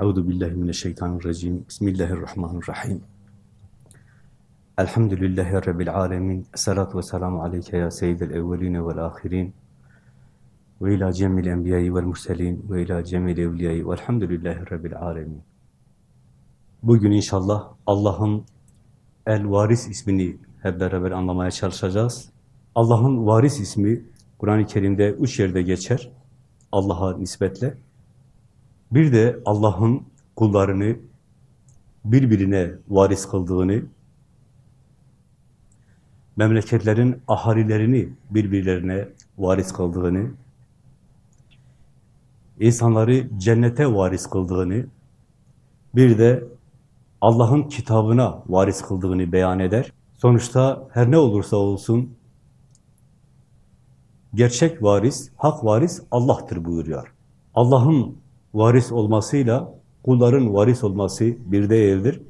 Euzu billahi mineşşeytanirracim. Bismillahirrahmanirrahim. Elhamdülillahi rabbil alamin. Essalatu vesselamu aleyke ya seyyidel evvelin ve'l ahirin. Ve ila cemil enbiya'i ve'l murselin ve ila cemil evliya'i ve'lhamdülillahi rabbil alamin. Bugün inşallah Allah'ın El Varis ismini hep beraber anlamaya çalışacağız. Allah'ın varis ismi Kur'an-ı Kerim'de üç yerde geçer. Allah'a nispetle. Bir de Allah'ın kullarını birbirine varis kıldığını, memleketlerin ahalilerini birbirlerine varis kıldığını, insanları cennete varis kıldığını, bir de Allah'ın kitabına varis kıldığını beyan eder. Sonuçta her ne olursa olsun gerçek varis, hak varis Allah'tır buyuruyor. Allah'ın varis olmasıyla kulların varis olması bir değildir.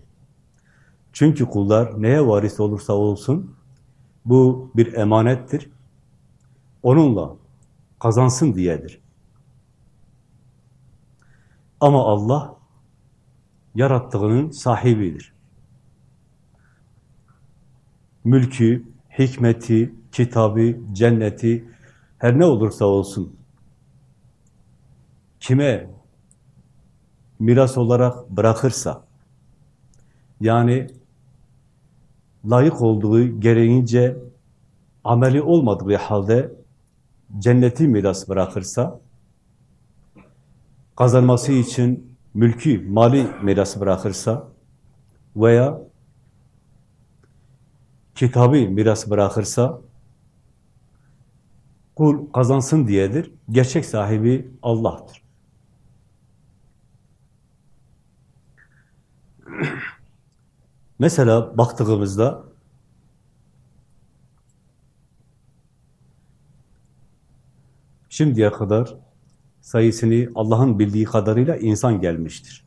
Çünkü kullar neye varis olursa olsun bu bir emanettir. Onunla kazansın diyedir. Ama Allah yarattığının sahibidir. Mülkü, hikmeti, kitabı, cenneti her ne olursa olsun kime miras olarak bırakırsa yani layık olduğu gereğince ameli olmadığı halde cenneti miras bırakırsa kazanması için mülkü, mali miras bırakırsa veya kitabı miras bırakırsa kul kazansın diyedir. Gerçek sahibi Allah'tır. Mesela baktığımızda şimdiye kadar sayısını Allah'ın bildiği kadarıyla insan gelmiştir.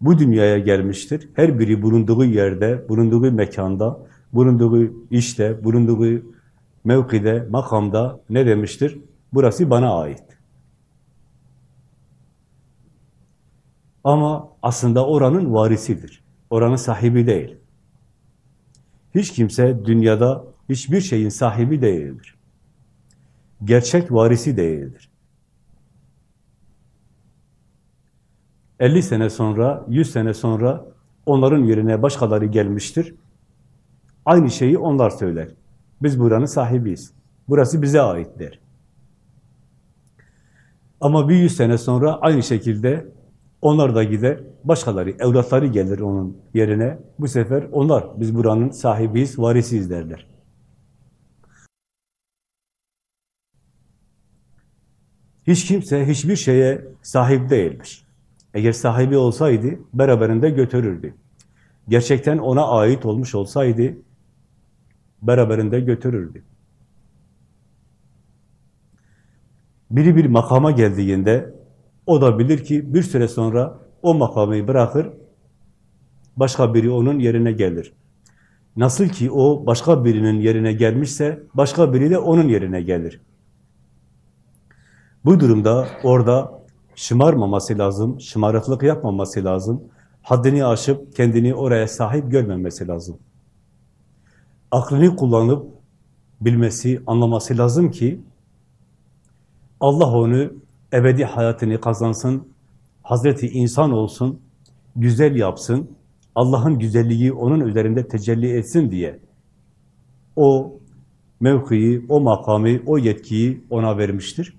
Bu dünyaya gelmiştir. Her biri bulunduğu yerde, bulunduğu mekanda, bulunduğu işte, bulunduğu mevkide, makamda ne demiştir? Burası bana ait. Ama aslında oranın varisidir. Oranın sahibi değil. Hiç kimse dünyada hiçbir şeyin sahibi değildir. Gerçek varisi değildir. 50 sene sonra, 100 sene sonra onların yerine başkaları gelmiştir. Aynı şeyi onlar söyler. Biz buranın sahibiyiz. Burası bize ait der. Ama bir yüz sene sonra aynı şekilde onlar da gider, başkaları, evlatları gelir onun yerine. Bu sefer onlar, biz buranın sahibiyiz, varisiyiz derler. Hiç kimse hiçbir şeye sahip değildir. Eğer sahibi olsaydı, beraberinde götürürdü. Gerçekten ona ait olmuş olsaydı, beraberinde götürürdü. Biri bir makama geldiğinde, o da bilir ki bir süre sonra o makamı bırakır, başka biri onun yerine gelir. Nasıl ki o başka birinin yerine gelmişse, başka biri de onun yerine gelir. Bu durumda orada şımarmaması lazım, şımarıklık yapmaması lazım, haddini aşıp kendini oraya sahip görmemesi lazım. Aklını kullanıp bilmesi, anlaması lazım ki Allah onu ebedi hayatını kazansın, Hazreti insan olsun, güzel yapsın, Allah'ın güzelliği onun üzerinde tecelli etsin diye o mevkiyi, o makamı, o yetkiyi ona vermiştir.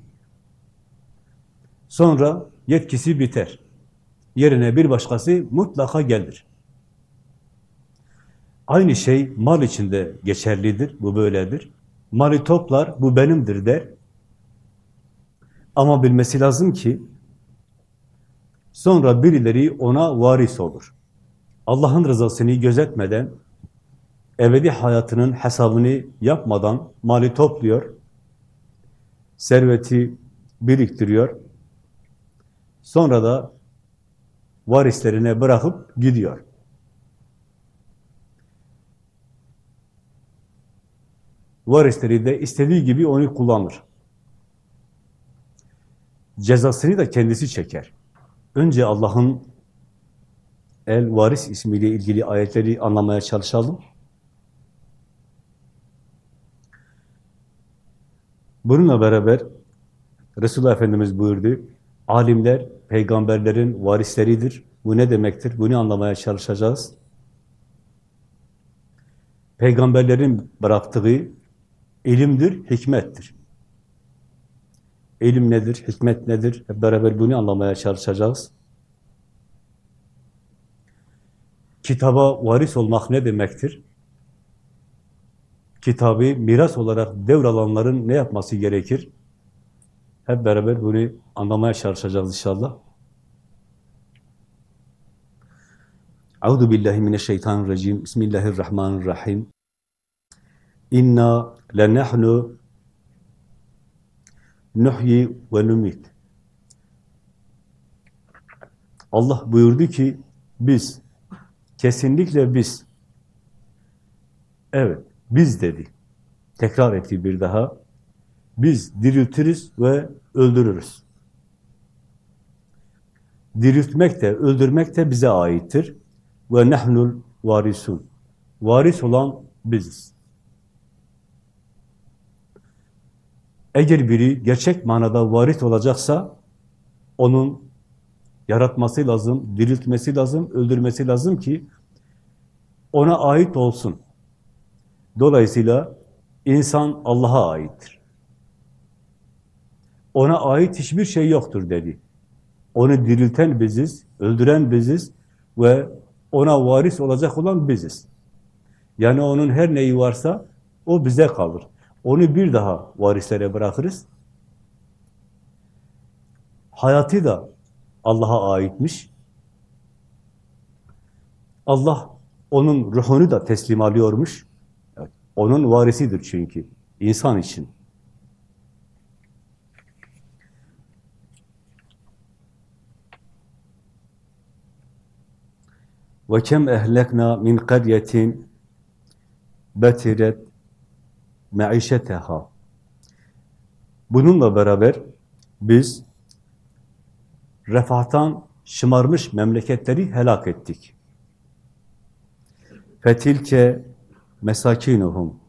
Sonra yetkisi biter. Yerine bir başkası mutlaka gelir. Aynı şey mal içinde geçerlidir, bu böyledir. Mali toplar, bu benimdir der. Ama bilmesi lazım ki, sonra birileri ona varis olur. Allah'ın rızasını gözetmeden, ebedi hayatının hesabını yapmadan mali topluyor, serveti biriktiriyor, sonra da varislerine bırakıp gidiyor. Varisleri de istediği gibi onu kullanır. Cezasını da kendisi çeker. Önce Allah'ın El Varis ismiyle ilgili ayetleri anlamaya çalışalım. Bununla beraber Resulullah Efendimiz buyurdu, alimler peygamberlerin varisleridir. Bu ne demektir? Bunu anlamaya çalışacağız. Peygamberlerin bıraktığı ilimdir, hikmettir. İlim nedir, hikmet nedir? Hep beraber bunu anlamaya çalışacağız. Kitaba varis olmak ne demektir? Kitabı miras olarak devralanların ne yapması gerekir? Hep beraber bunu anlamaya çalışacağız inşallah. Euzu billahi mineşşeytanirracim. Bismillahirrahmanirrahim. İnna lenahnu nuhyi ve numit. Allah buyurdu ki biz kesinlikle biz evet biz dedi. Tekrar etti bir daha. Biz diriltiriz ve öldürürüz. Diriltmek de, öldürmek de bize aittir. Ve nehnul varisun. Varis olan biziz. Eğer biri gerçek manada varis olacaksa, onun yaratması lazım, diriltmesi lazım, öldürmesi lazım ki ona ait olsun. Dolayısıyla insan Allah'a aittir. Ona ait hiçbir şey yoktur dedi. Onu dirilten biziz, öldüren biziz ve ona varis olacak olan biziz. Yani onun her neyi varsa o bize kalır. Onu bir daha varislere bırakırız. Hayatı da Allah'a aitmiş. Allah onun ruhunu da teslim alıyormuş. Onun varisidir çünkü. insan için. Ve kem ehlekna min qaryetin betiret meişeteha. Bununla beraber biz refahtan şımarmış memleketleri helak ettik. Fetilke mesakinuhum.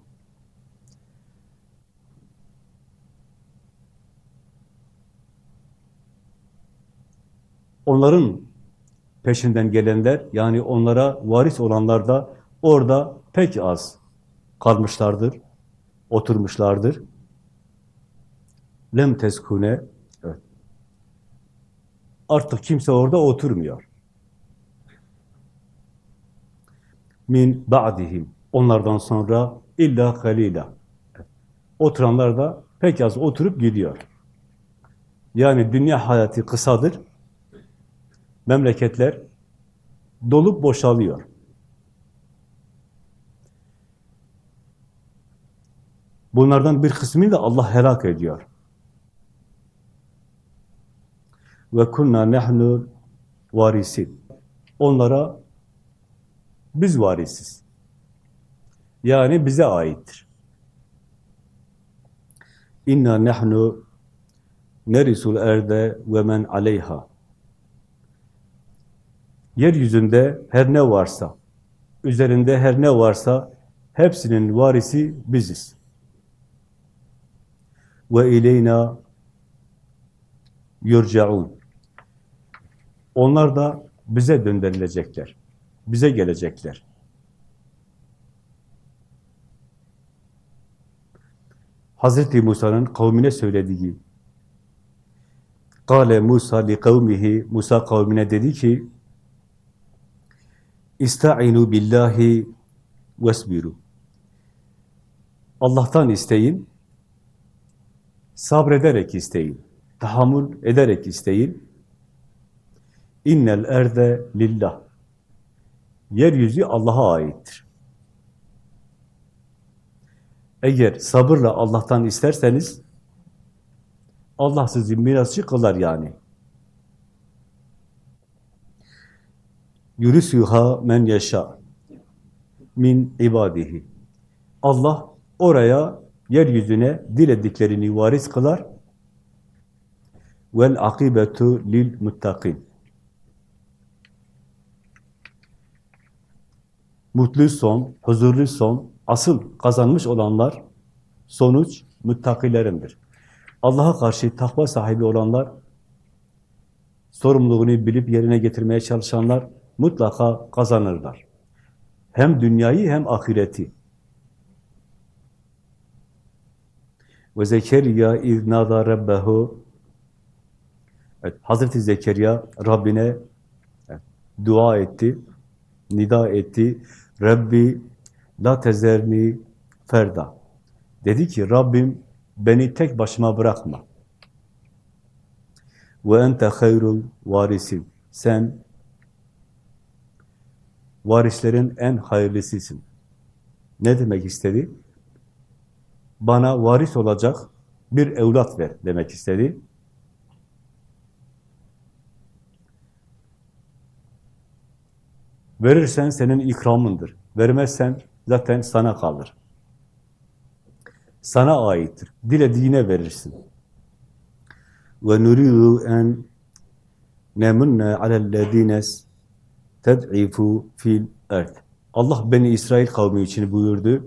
Onların peşinden gelenler, yani onlara varis olanlar da orada pek az kalmışlardır, oturmuşlardır. Lem teskune, evet. artık kimse orada oturmuyor. Min ba'dihim, onlardan sonra illa halila. Oturanlar da pek az oturup gidiyor. Yani dünya hayatı kısadır, memleketler dolup boşalıyor. Bunlardan bir kısmını da Allah helak ediyor. Ve kunna nehnu varisin. Onlara biz varisiz. Yani bize aittir. İnna nehnu nerisul erde ve men aleyha. Yeryüzünde her ne varsa, üzerinde her ne varsa hepsinin varisi biziz. Ve ileyna yurcaun. Onlar da bize döndürülecekler. Bize gelecekler. Hazreti Musa'nın kavmine söylediği Kale Musa li kavmihi Musa kavmine dedi ki İsta'inu billahi vesbiru. Allah'tan isteyin, sabrederek isteyin, tahammül ederek isteyin. İnnel erde lillah. Yeryüzü Allah'a aittir. Eğer sabırla Allah'tan isterseniz, Allah sizi mirasçı kılar yani. yürüsüha men yaşa min ibadihi. Allah oraya yeryüzüne dilediklerini varis kılar. Vel akibetu lil muttakin. Mutlu son, huzurlu son, asıl kazanmış olanlar sonuç müttakilerindir. Allah'a karşı takva sahibi olanlar, sorumluluğunu bilip yerine getirmeye çalışanlar mutlaka kazanırlar. Hem dünyayı hem ahireti. Ve Zekeriya iz nada rabbehu Evet, Hazreti Zekeriya Rabbine dua etti, nida etti. Rabbi la tezerni ferda. Dedi ki Rabbim beni tek başıma bırakma. Ve ente hayrul varisin. Sen varislerin en hayırlısısın. Ne demek istedi? Bana varis olacak bir evlat ver demek istedi. Verirsen senin ikramındır. Vermezsen zaten sana kalır. Sana aittir. Dilediğine verirsin. Ve nuridu en nemunne alellezines ted'ifu fil erd. Allah beni İsrail kavmi için buyurdu.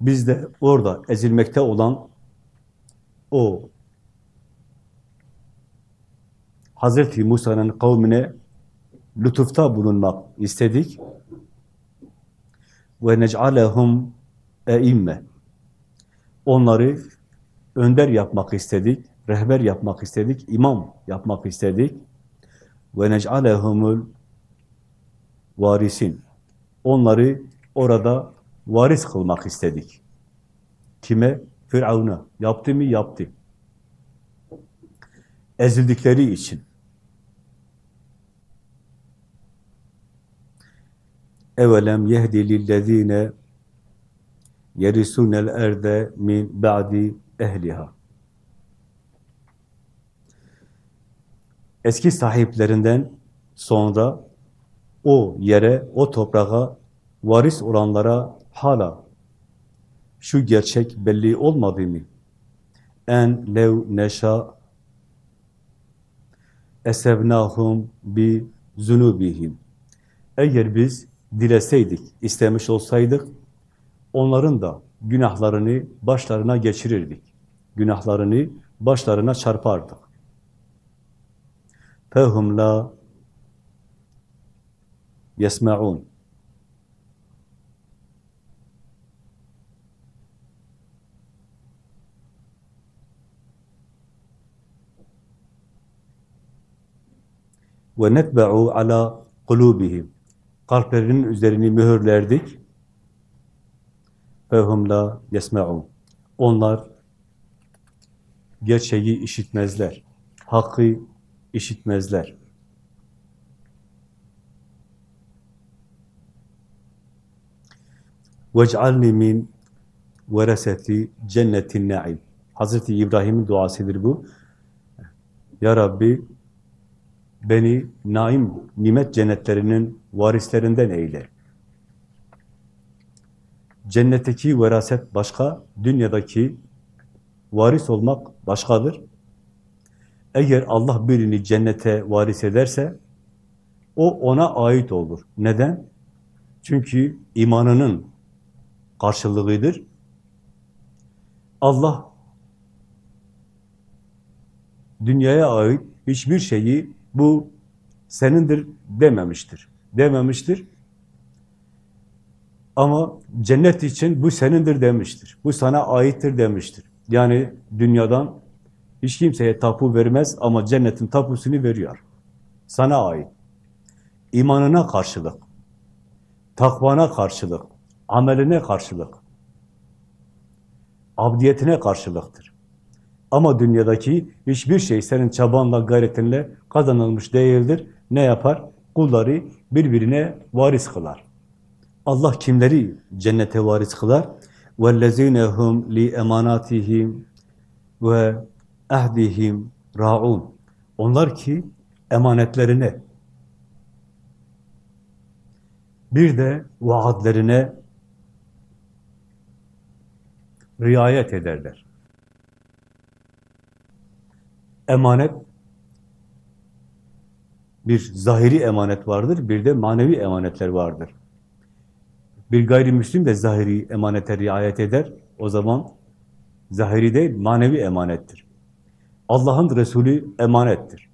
Biz de orada ezilmekte olan o Hazreti Musa'nın kavmine lütufta bulunmak istedik. Ve nec'alehum eimme. Onları önder yapmak istedik, rehber yapmak istedik, imam yapmak istedik. Ve nec'alehumul varisin. Onları orada varis kılmak istedik. Kime? Firavun'a. Yaptı mı? Yaptı. Ezildikleri için. evelem yehdi lillezine yerisunel erde min ba'di ehliha. Eski sahiplerinden sonra o yere, o toprağa varis olanlara Hala şu gerçek belli olmadı mı? En lev neşa esevnahum bi zunubihim. Eğer biz dileseydik, istemiş olsaydık, onların da günahlarını başlarına geçirirdik. Günahlarını başlarına çarpardık. Fehum la yesme'un. يَسْمَعُونَ وَنَتْبَعُوا عَلَى قُلُوبِهِمْ kalplerinin üzerini mühürlerdik. فَهُمْ la يَسْمَعُونَ Onlar gerçeği işitmezler. Hakkı işitmezler. وَجْعَلْنِ min vereseti cennetin naim. Hazreti İbrahim'in duasıdır bu. Ya Rabbi beni naim nimet cennetlerinin varislerinden eyle. Cennetteki veraset başka, dünyadaki varis olmak başkadır. Eğer Allah birini cennete varis ederse, o ona ait olur. Neden? Çünkü imanının karşılığıdır. Allah dünyaya ait hiçbir şeyi bu senindir dememiştir. Dememiştir. Ama cennet için bu senindir demiştir. Bu sana aittir demiştir. Yani dünyadan hiç kimseye tapu vermez ama cennetin tapusunu veriyor. Sana ait. İmanına karşılık, takvana karşılık, ameline karşılık, abdiyetine karşılıktır. Ama dünyadaki hiçbir şey senin çabanla, gayretinle kazanılmış değildir. Ne yapar? Kulları birbirine varis kılar. Allah kimleri cennete varis kılar? وَالَّذ۪ينَ هُمْ لِيَمَانَاتِهِمْ ve ahdihim raun. Onlar ki emanetlerine bir de vaadlerine riayet ederler. Emanet bir zahiri emanet vardır, bir de manevi emanetler vardır. Bir gayrimüslim de zahiri emanete riayet eder. O zaman zahiri değil, manevi emanettir. Allah'ın Resulü emanettir.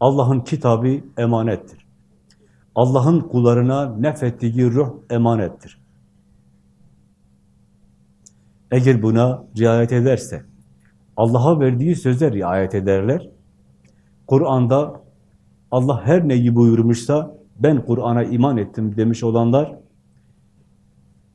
Allah'ın kitabı emanettir. Allah'ın kullarına nefettiği ruh emanettir. Eğer buna riayet ederse, Allah'a verdiği söze riayet ederler. Kur'an'da Allah her neyi buyurmuşsa ben Kur'an'a iman ettim demiş olanlar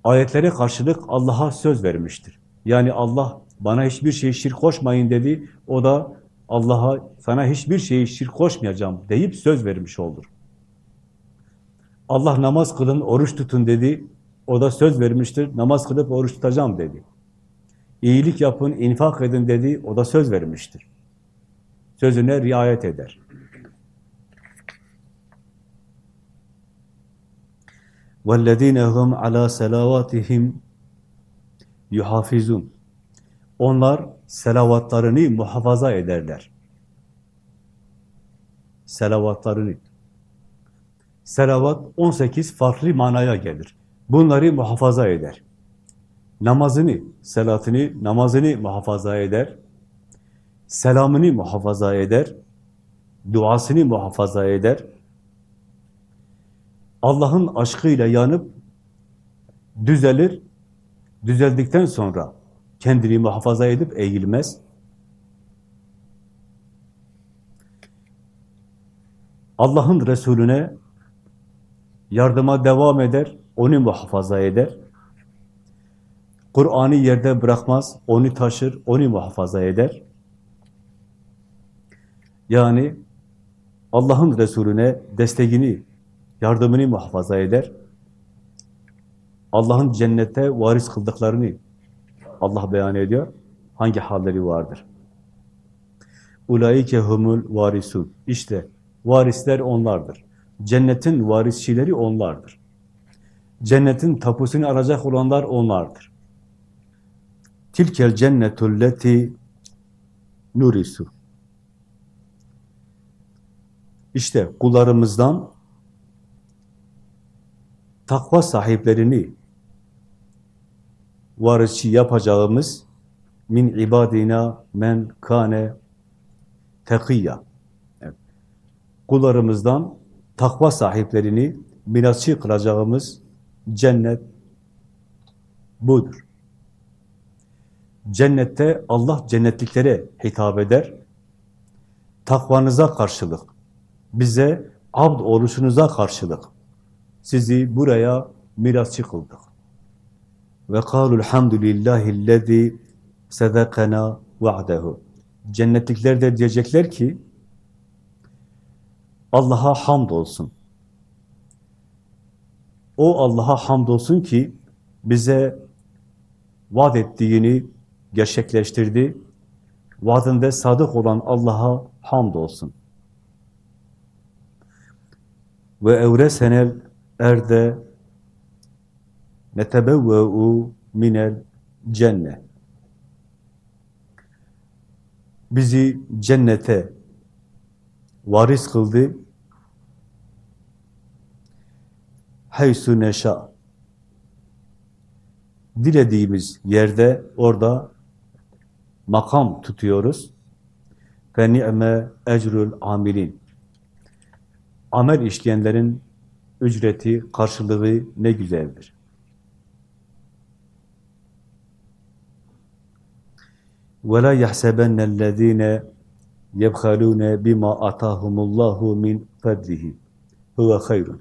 ayetlere karşılık Allah'a söz vermiştir. Yani Allah bana hiçbir şey şirk koşmayın dedi. O da Allah'a sana hiçbir şeyi şirk koşmayacağım deyip söz vermiş olur. Allah namaz kılın, oruç tutun dedi. O da söz vermiştir. Namaz kılıp oruç tutacağım dedi. İyilik yapın, infak edin dedi. O da söz vermiştir. Sözüne riayet eder. وَالَّذ۪ينَ هُمْ عَلَى سَلَوَاتِهِمْ yuhafizun. Onlar selavatlarını muhafaza ederler. Selavatlarını. Selavat 18 farklı manaya gelir. Bunları muhafaza eder. Namazını, selatını, namazını muhafaza eder. Selamını muhafaza eder. Duasını muhafaza eder. Allah'ın aşkıyla yanıp düzelir, düzeldikten sonra kendini muhafaza edip eğilmez. Allah'ın Resulüne yardıma devam eder, onu muhafaza eder. Kur'an'ı yerde bırakmaz, onu taşır, onu muhafaza eder. Yani Allah'ın Resulüne desteğini, yardımını muhafaza eder. Allah'ın cennete varis kıldıklarını Allah beyan ediyor. Hangi halleri vardır? Ulaike humul varisun. İşte varisler onlardır. Cennetin varisçileri onlardır. Cennetin tapusunu arayacak olanlar onlardır. Tilkel cennetul leti nurisu. İşte kullarımızdan takva sahiplerini varisçi yapacağımız min ibadina men kane tekiyya. Kullarımızdan takva sahiplerini mirasçı kılacağımız cennet budur. Cennette Allah cennetliklere hitap eder. Takvanıza karşılık, bize abd oluşunuza karşılık sizi buraya mirasçı kıldık. Ve kâlul hamdülillâhillezî sedekena va'dehu. Cennetlikler de diyecekler ki Allah'a hamd olsun. O Allah'a hamd olsun ki bize vaat ettiğini gerçekleştirdi. Vaadinde sadık olan Allah'a hamd olsun. Ve evresenel erde netebevve'u minel cennet. Bizi cennete varis kıldı. Haysu neşa. Dilediğimiz yerde orada makam tutuyoruz. Fe ni'me ecrül amilin. Amel işleyenlerin ücreti, karşılığı ne güzeldir. وَلَا يَحْسَبَنَّ الَّذ۪ينَ يَبْخَلُونَ بِمَا أَتَاهُمُ اللّٰهُ مِنْ فَدْلِهِ هُوَ خَيْرٌ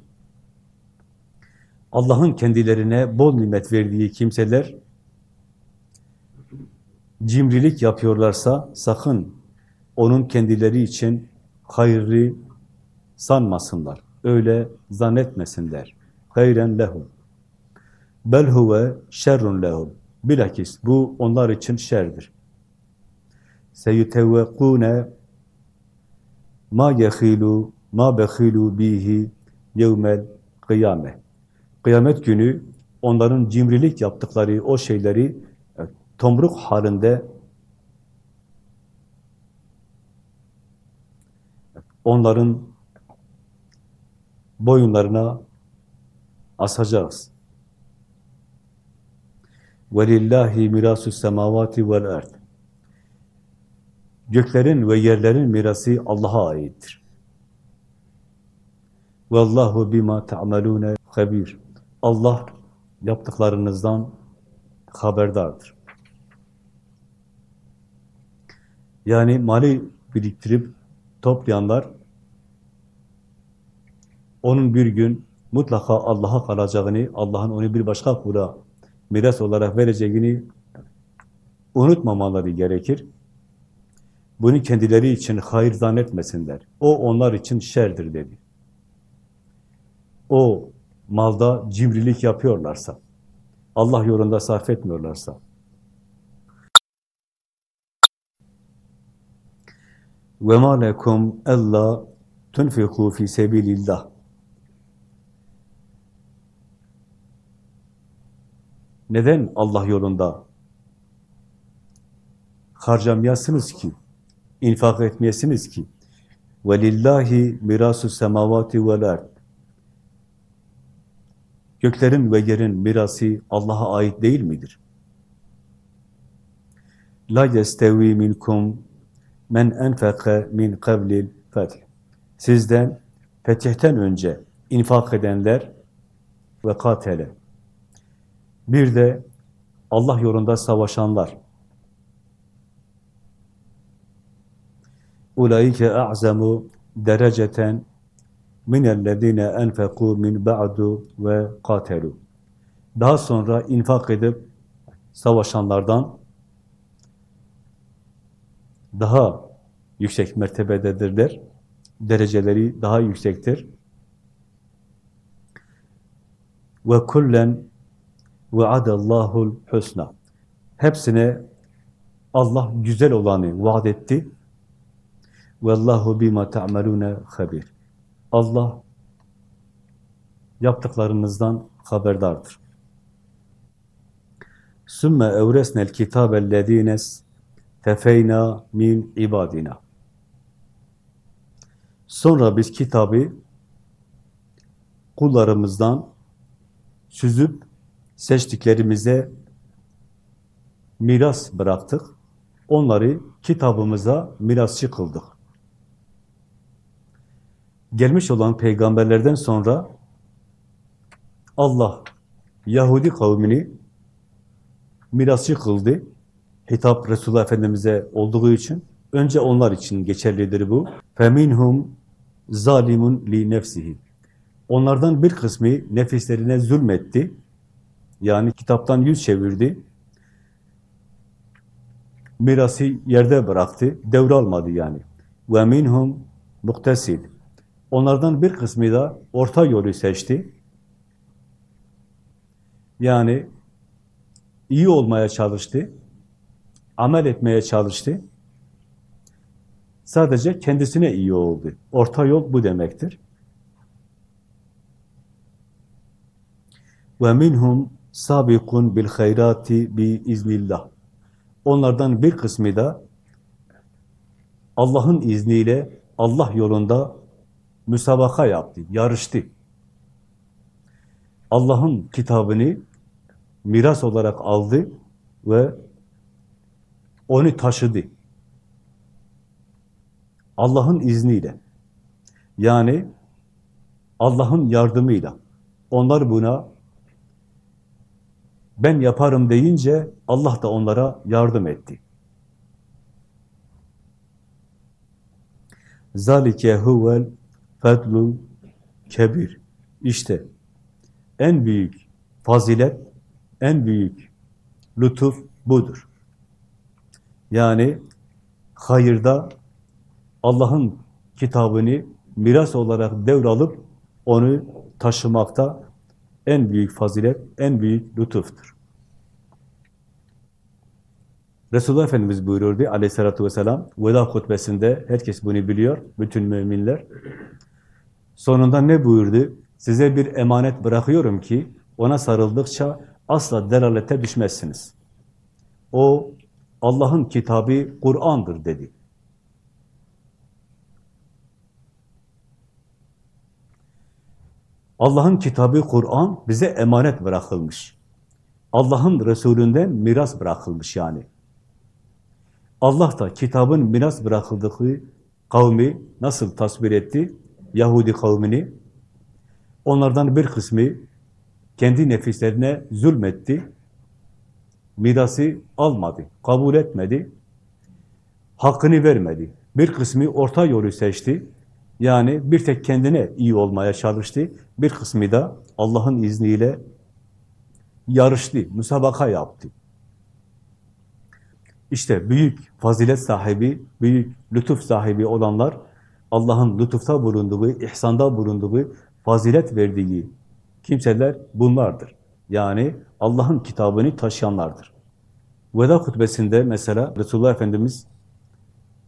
Allah'ın kendilerine bol nimet verdiği kimseler cimrilik yapıyorlarsa sakın onun kendileri için hayırlı sanmasınlar. Öyle zannetmesinler. Hayren lehum. Bel huve şerrun lehum. Bilakis bu onlar için şerdir. Seyutevvekûne ma yehilu ma behilu bihi yevmel kıyame. Kıyamet günü onların cimrilik yaptıkları o şeyleri tomruk halinde onların boyunlarına asacağız. وَلِلَّهِ مِرَاسُ السَّمَاوَاتِ وَالْاَرْضِ Göklerin ve yerlerin mirası Allah'a aittir. Vallahu bima ta'malun habir. Allah yaptıklarınızdan haberdardır. Yani mali biriktirip toplayanlar onun bir gün mutlaka Allah'a kalacağını, Allah'ın onu bir başka kula miras olarak vereceğini unutmamaları gerekir. Bunu kendileri için hayır zannetmesinler. O onlar için şerdir dedi. O malda cimrilik yapıyorlarsa, Allah yolunda sarf etmiyorlarsa, Ve ma lekum alla tunfiku fi sabilillah. Neden Allah yolunda harcamıyorsunuz ki? infak etmeyesiniz ki. Velillahi mirasu semavati vel ard. Göklerin ve yerin mirası Allah'a ait değil midir? La yestevi minkum men enfaka min kavlil feth. Sizden fetihten önce infak edenler ve katele. Bir de Allah yolunda savaşanlar. Ulaike a'zamu dereceten minellezine enfeku min ba'du ve katelu. Daha sonra infak edip savaşanlardan daha yüksek mertebededirler. Dereceleri daha yüksektir. Ve kullen vaadallahu'l husna. Hepsine Allah güzel olanı vaat etti. Vallahu bima ta'maluna habir. Allah yaptıklarınızdan haberdardır. Sümme evresnel kitabellezines tefeyna min ibadina. Sonra biz kitabı kullarımızdan süzüp seçtiklerimize miras bıraktık. Onları kitabımıza mirasçı kıldık gelmiş olan peygamberlerden sonra Allah Yahudi kavmini mirasçı kıldı Hitap Resulullah Efendimiz'e olduğu için önce onlar için geçerlidir bu. فَمِنْهُمْ zalimun li nefsihi. Onlardan bir kısmı nefislerine zulmetti. Yani kitaptan yüz çevirdi. Mirası yerde bıraktı. Devralmadı yani. وَمِنْهُمْ مُقْتَسِدٍ Onlardan bir kısmı da orta yolu seçti. Yani iyi olmaya çalıştı, amel etmeye çalıştı. Sadece kendisine iyi oldu. Orta yol bu demektir. Ve minhum sabikun bil hayrati bi iznillah. Onlardan bir kısmı da Allah'ın izniyle Allah yolunda müsabaka yaptı, yarıştı. Allah'ın kitabını miras olarak aldı ve onu taşıdı. Allah'ın izniyle. Yani Allah'ın yardımıyla. Onlar buna ben yaparım deyince Allah da onlara yardım etti. Zalike huvel fedlul kebir. İşte en büyük fazilet, en büyük lütuf budur. Yani hayırda Allah'ın kitabını miras olarak devralıp onu taşımakta en büyük fazilet, en büyük lütuftur. Resulullah Efendimiz buyururdu aleyhissalatü vesselam, veda hutbesinde, herkes bunu biliyor, bütün müminler. Sonunda ne buyurdu? Size bir emanet bırakıyorum ki, ona sarıldıkça asla delalete düşmezsiniz. O, Allah'ın kitabı Kur'an'dır dedi. Allah'ın kitabı Kur'an bize emanet bırakılmış. Allah'ın Resulünden miras bırakılmış yani. Allah da kitabın miras bırakıldığı kavmi nasıl tasvir etti? Yahudi kavmini. Onlardan bir kısmı kendi nefislerine zulmetti. Mirası almadı, kabul etmedi. Hakkını vermedi. Bir kısmı orta yolu seçti. Yani bir tek kendine iyi olmaya çalıştı. Bir kısmı da Allah'ın izniyle yarıştı, müsabaka yaptı. İşte büyük fazilet sahibi, büyük lütuf sahibi olanlar, Allah'ın lütufta bulunduğu, ihsanda bulunduğu, fazilet verdiği kimseler bunlardır. Yani Allah'ın kitabını taşıyanlardır. Veda hutbesinde mesela Resulullah Efendimiz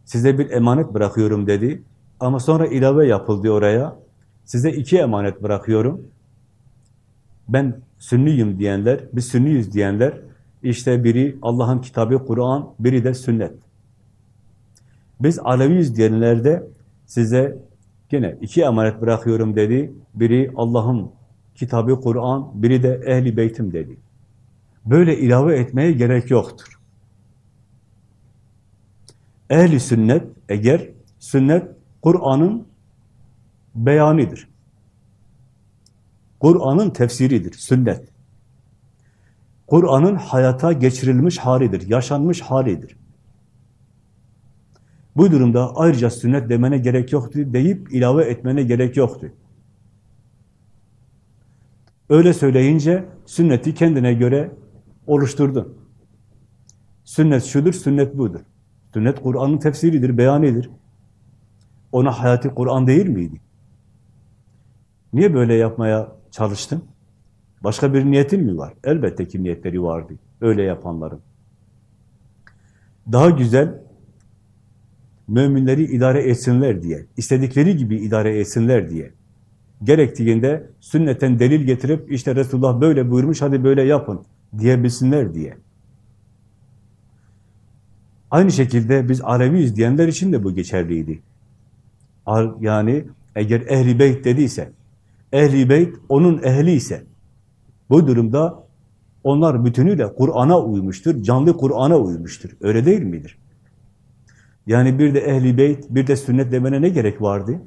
size bir emanet bırakıyorum dedi. Ama sonra ilave yapıldı oraya. Size iki emanet bırakıyorum. Ben sünniyim diyenler, biz sünniyiz diyenler, işte biri Allah'ın kitabı Kur'an, biri de sünnet. Biz Aleviyiz diyenler de size yine iki emanet bırakıyorum dedi. Biri Allah'ın kitabı Kur'an, biri de ehli beytim dedi. Böyle ilave etmeye gerek yoktur. Ehli sünnet eğer sünnet Kur'an'ın beyanıdır. Kur'an'ın tefsiridir, sünnet. Kur'an'ın hayata geçirilmiş halidir, yaşanmış halidir. Bu durumda ayrıca sünnet demene gerek yoktu deyip ilave etmene gerek yoktu. Öyle söyleyince sünneti kendine göre oluşturdun. Sünnet şudur, sünnet budur. Sünnet Kur'an'ın tefsiridir, beyanidir. Ona hayati Kur'an değil miydi? Niye böyle yapmaya çalıştın? Başka bir niyetin mi var? Elbette ki niyetleri vardı. Öyle yapanların. Daha güzel müminleri idare etsinler diye, istedikleri gibi idare etsinler diye, gerektiğinde sünnetten delil getirip işte Resulullah böyle buyurmuş hadi böyle yapın diyebilsinler diye. Aynı şekilde biz Aleviyiz diyenler için de bu geçerliydi. Yani eğer ehli beyt dediyse, ehli beyt onun ehli ise, bu durumda onlar bütünüyle Kur'an'a uymuştur, canlı Kur'an'a uymuştur. Öyle değil midir? Yani bir de ehli beyt, bir de sünnet demene ne gerek vardı?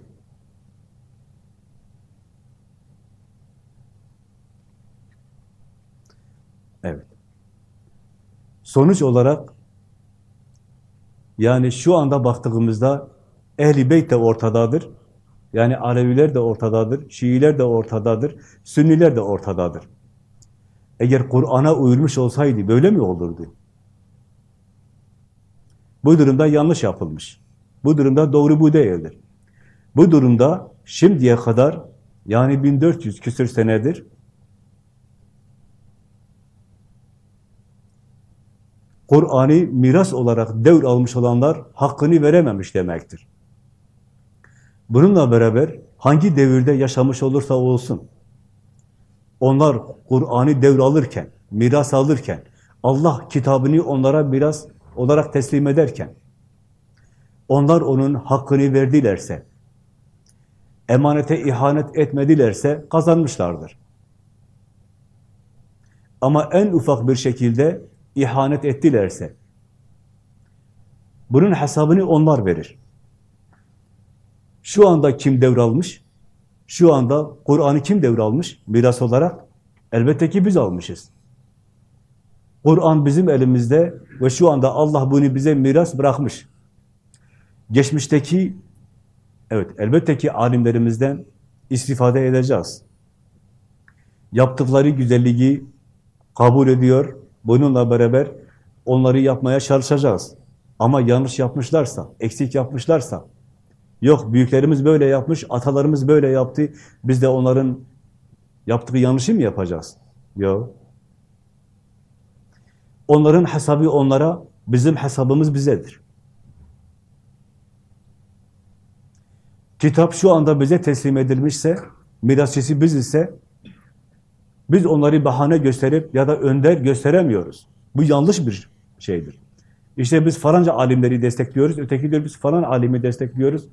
Sonuç olarak yani şu anda baktığımızda Ehli Beyt de ortadadır. Yani Aleviler de ortadadır, Şiiler de ortadadır, Sünniler de ortadadır. Eğer Kur'an'a uyulmuş olsaydı böyle mi olurdu? Bu durumda yanlış yapılmış. Bu durumda doğru bu değildir. Bu durumda şimdiye kadar yani 1400 küsür senedir Kur'an'ı miras olarak devr almış olanlar hakkını verememiş demektir. Bununla beraber hangi devirde yaşamış olursa olsun, onlar Kur'an'ı devralırken, miras alırken, Allah kitabını onlara miras olarak teslim ederken, onlar onun hakkını verdilerse, emanete ihanet etmedilerse kazanmışlardır. Ama en ufak bir şekilde ihanet ettilerse, bunun hesabını onlar verir. Şu anda kim devralmış? Şu anda Kur'an'ı kim devralmış miras olarak? Elbette ki biz almışız. Kur'an bizim elimizde ve şu anda Allah bunu bize miras bırakmış. Geçmişteki, evet elbette ki alimlerimizden istifade edeceğiz. Yaptıkları güzelliği kabul ediyor. Bununla beraber onları yapmaya çalışacağız. Ama yanlış yapmışlarsa, eksik yapmışlarsa, Yok büyüklerimiz böyle yapmış, atalarımız böyle yaptı. Biz de onların yaptığı yanlışı mı yapacağız? Yok. Onların hesabı onlara, bizim hesabımız bizedir. Kitap şu anda bize teslim edilmişse, mirasçısı biz ise, biz onları bahane gösterip ya da önder gösteremiyoruz. Bu yanlış bir şeydir. İşte biz falanca alimleri destekliyoruz, öteki diyor biz falan alimi destekliyoruz.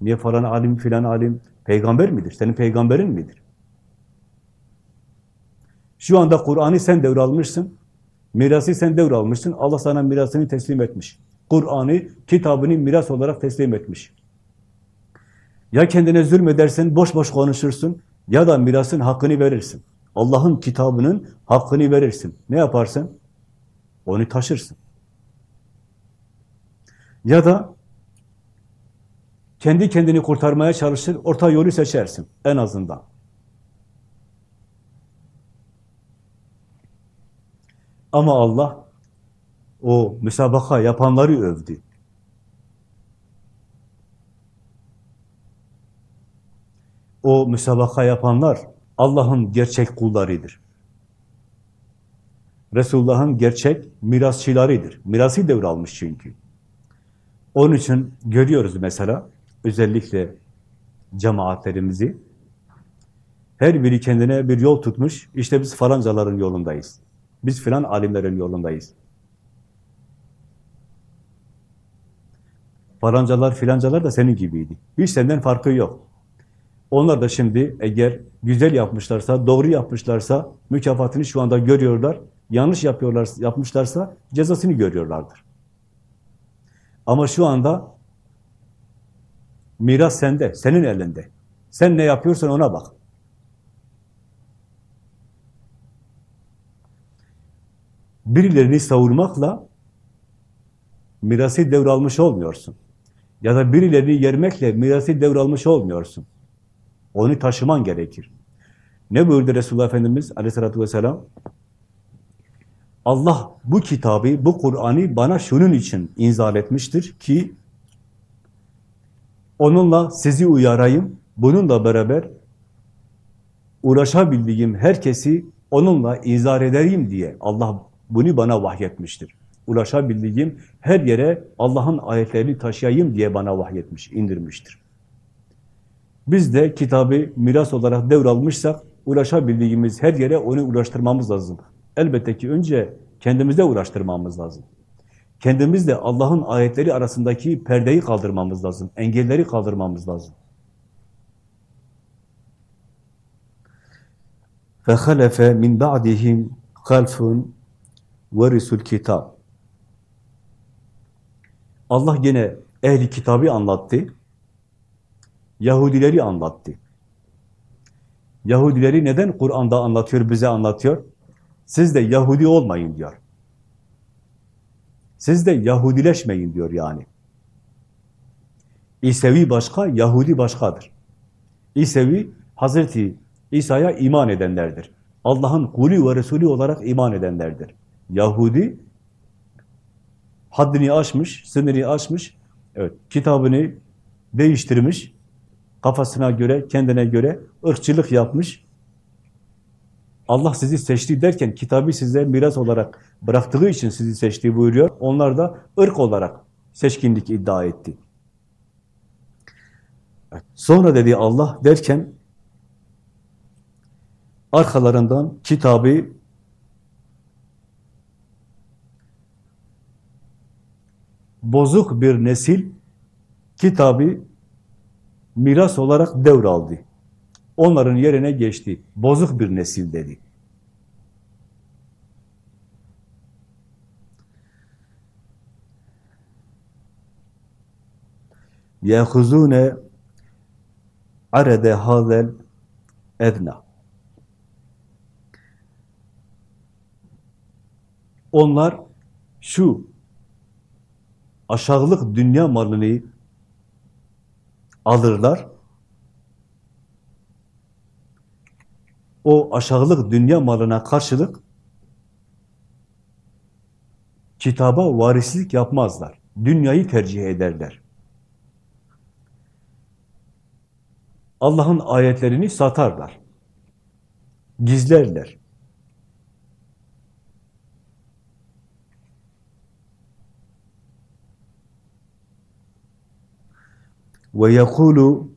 Niye falan alim filan alim peygamber midir? Senin peygamberin midir? Şu anda Kur'an'ı sen devralmışsın. Mirası sen devralmışsın. Allah sana mirasını teslim etmiş. Kur'an'ı, kitabını miras olarak teslim etmiş. Ya kendine zulmedersin, boş boş konuşursun ya da mirasın hakkını verirsin. Allah'ın kitabının hakkını verirsin. Ne yaparsın? Onu taşırsın. Ya da kendi kendini kurtarmaya çalışır, orta yolu seçersin en azından. Ama Allah o müsabaka yapanları övdü. O müsabaka yapanlar Allah'ın gerçek kullarıdır. Resulullah'ın gerçek mirasçılarıdır. Mirası devralmış çünkü. Onun için görüyoruz mesela, özellikle cemaatlerimizi, her biri kendine bir yol tutmuş, işte biz falancaların yolundayız. Biz filan alimlerin yolundayız. Falancalar filancalar da senin gibiydi. Hiç senden farkı yok. Onlar da şimdi eğer güzel yapmışlarsa, doğru yapmışlarsa mükafatını şu anda görüyorlar. Yanlış yapıyorlar, yapmışlarsa cezasını görüyorlardır. Ama şu anda miras sende, senin elinde. Sen ne yapıyorsan ona bak. Birilerini savurmakla mirası devralmış olmuyorsun. Ya da birilerini yermekle mirası devralmış olmuyorsun. Onu taşıman gerekir. Ne buyurdu Resulullah Efendimiz aleyhissalatü vesselam? Allah bu kitabı, bu Kur'an'ı bana şunun için inzal etmiştir ki onunla sizi uyarayım, bununla beraber uğraşabildiğim herkesi onunla izah edeyim diye Allah bunu bana vahyetmiştir. Ulaşabildiğim her yere Allah'ın ayetlerini taşıyayım diye bana vahyetmiş, indirmiştir. Biz de kitabı miras olarak devralmışsak, ulaşabildiğimiz her yere onu ulaştırmamız lazım. Elbette ki önce kendimizde uğraştırmamız lazım. Kendimiz de Allah'ın ayetleri arasındaki perdeyi kaldırmamız lazım. Engelleri kaldırmamız lazım. فَخَلَفَ مِنْ بَعْدِهِمْ خَلْفٌ وَرِسُ الْكِتَابِ Allah yine ehli kitabı anlattı. Yahudileri anlattı. Yahudileri neden Kur'an'da anlatıyor, bize anlatıyor? Siz de Yahudi olmayın diyor. Siz de Yahudileşmeyin diyor yani. İsevi başka, Yahudi başkadır. İsevi, Hazreti İsa'ya iman edenlerdir. Allah'ın kulü ve Resulü olarak iman edenlerdir. Yahudi, haddini aşmış, sınırı aşmış, evet, kitabını değiştirmiş, kafasına göre, kendine göre ırkçılık yapmış, Allah sizi seçti derken kitabı size miras olarak bıraktığı için sizi seçti buyuruyor. Onlar da ırk olarak seçkinlik iddia etti. Sonra dedi Allah derken arkalarından kitabı bozuk bir nesil kitabı miras olarak devraldı. Onların yerine geçti. Bozuk bir nesil dedi. yehuzune arede hazel edna. Onlar şu aşağılık dünya malını alırlar. O aşağılık dünya malına karşılık kitaba varislik yapmazlar. Dünyayı tercih ederler. Allah'ın ayetlerini satarlar. Gizlerler. Ve yekulu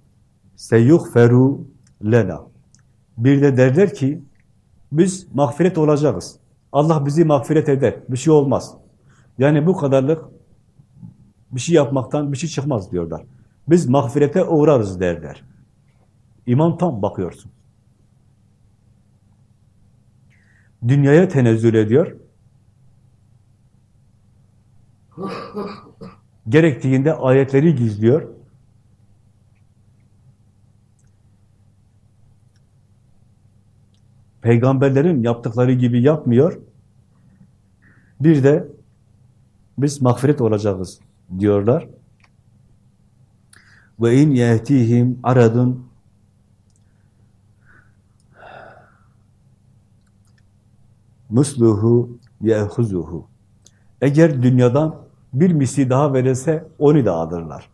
seyughferu lena. Bir de derler ki biz mağfiret olacağız. Allah bizi mağfiret eder. Bir şey olmaz. Yani bu kadarlık bir şey yapmaktan bir şey çıkmaz diyorlar. Biz mağfirete uğrarız derler. İman tam bakıyorsun. dünyaya tenezzül ediyor. Gerektiğinde ayetleri gizliyor. Peygamberlerin yaptıkları gibi yapmıyor. Bir de biz mağfiret olacağız diyorlar. Ve in yehtihim aradun musluhu yehuzuhu. Eğer dünyadan bir misli daha verirse onu da alırlar.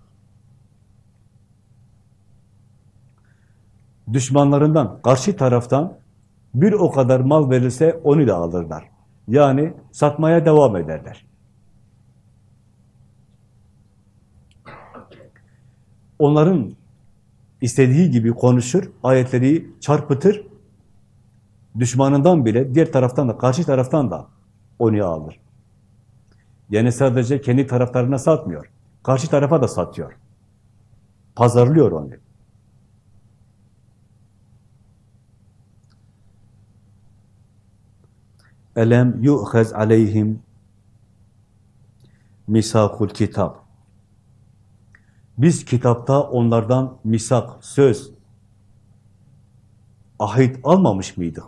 Düşmanlarından, karşı taraftan bir o kadar mal verirse onu da alırlar. Yani satmaya devam ederler. Onların istediği gibi konuşur, ayetleri çarpıtır, düşmanından bile diğer taraftan da, karşı taraftan da onu alır. Yani sadece kendi taraflarına satmıyor. Karşı tarafa da satıyor. Pazarlıyor onu. Elem yu'hez aleyhim misakul kitap. Biz kitapta onlardan misak, söz, ahit almamış mıydık?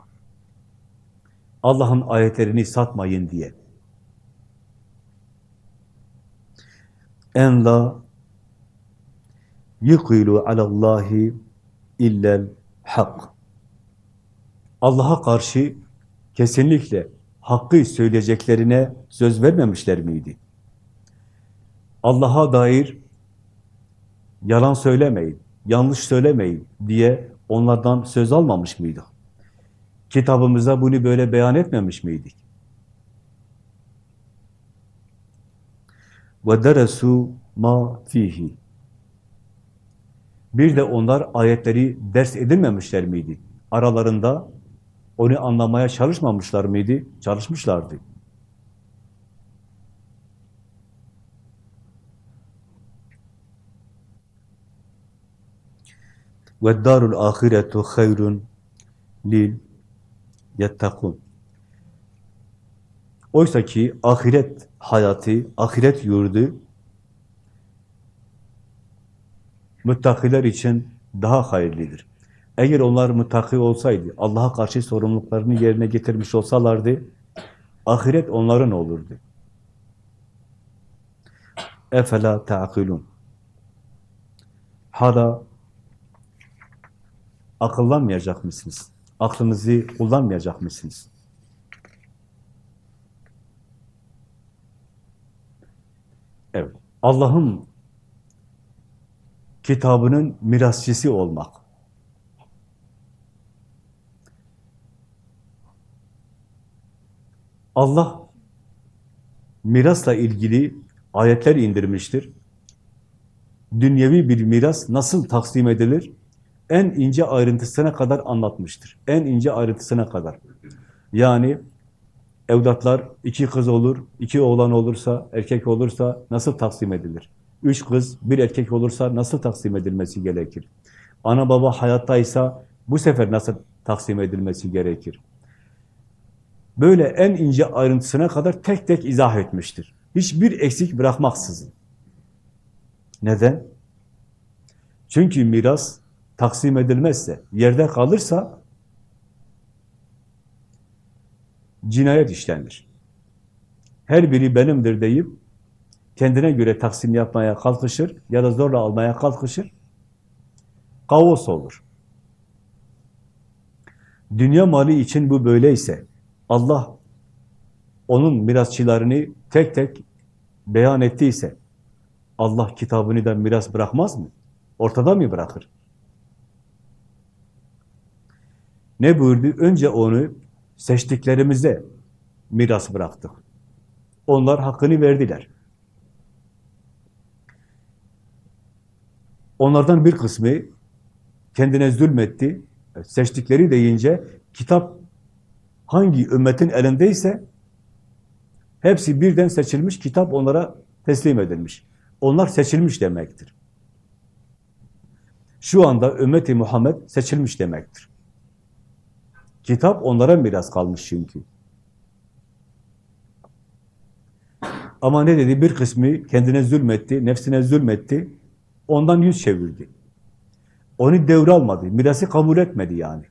Allah'ın ayetlerini satmayın diye. En la yukilu alallahi illel hak. Allah'a karşı kesinlikle hakkı söyleyeceklerine söz vermemişler miydi? Allah'a dair yalan söylemeyin, yanlış söylemeyin diye onlardan söz almamış mıydık? Kitabımıza bunu böyle beyan etmemiş miydik? وَدَرَسُوا ma fihi. Bir de onlar ayetleri ders edilmemişler miydi? Aralarında onu anlamaya çalışmamışlar mıydı? Çalışmışlardı. Ve darul ahiretu hayrun lil yettakun. Oysa ki ahiret hayatı, ahiret yurdu müttakiler için daha hayırlıdır. Eğer onlar muttaki olsaydı, Allah'a karşı sorumluluklarını yerine getirmiş olsalardı, ahiret onların olurdu. Efela ta'kilun. Hala akıllanmayacak mısınız? Aklınızı kullanmayacak mısınız? Evet. Allah'ın kitabının mirasçısı olmak. Allah mirasla ilgili ayetler indirmiştir. Dünyevi bir miras nasıl taksim edilir? En ince ayrıntısına kadar anlatmıştır. En ince ayrıntısına kadar. Yani evlatlar iki kız olur, iki oğlan olursa, erkek olursa nasıl taksim edilir? Üç kız, bir erkek olursa nasıl taksim edilmesi gerekir? Ana baba hayattaysa bu sefer nasıl taksim edilmesi gerekir? Böyle en ince ayrıntısına kadar tek tek izah etmiştir. Hiçbir eksik bırakmaksızın. Neden? Çünkü miras taksim edilmezse, yerde kalırsa cinayet işlenir. Her biri benimdir deyip kendine göre taksim yapmaya kalkışır ya da zorla almaya kalkışır. Kaos olur. Dünya mali için bu böyleyse Allah onun mirasçılarını tek tek beyan ettiyse Allah kitabını da miras bırakmaz mı? Ortada mı bırakır? Ne buyurdu? Önce onu seçtiklerimize miras bıraktık. Onlar hakkını verdiler. Onlardan bir kısmı kendine zulmetti. Seçtikleri deyince kitap hangi ümmetin elindeyse hepsi birden seçilmiş, kitap onlara teslim edilmiş. Onlar seçilmiş demektir. Şu anda ümmeti Muhammed seçilmiş demektir. Kitap onlara miras kalmış çünkü. Ama ne dedi? Bir kısmı kendine zulmetti, nefsine zulmetti. Ondan yüz çevirdi. Onu devralmadı, mirası kabul etmedi yani.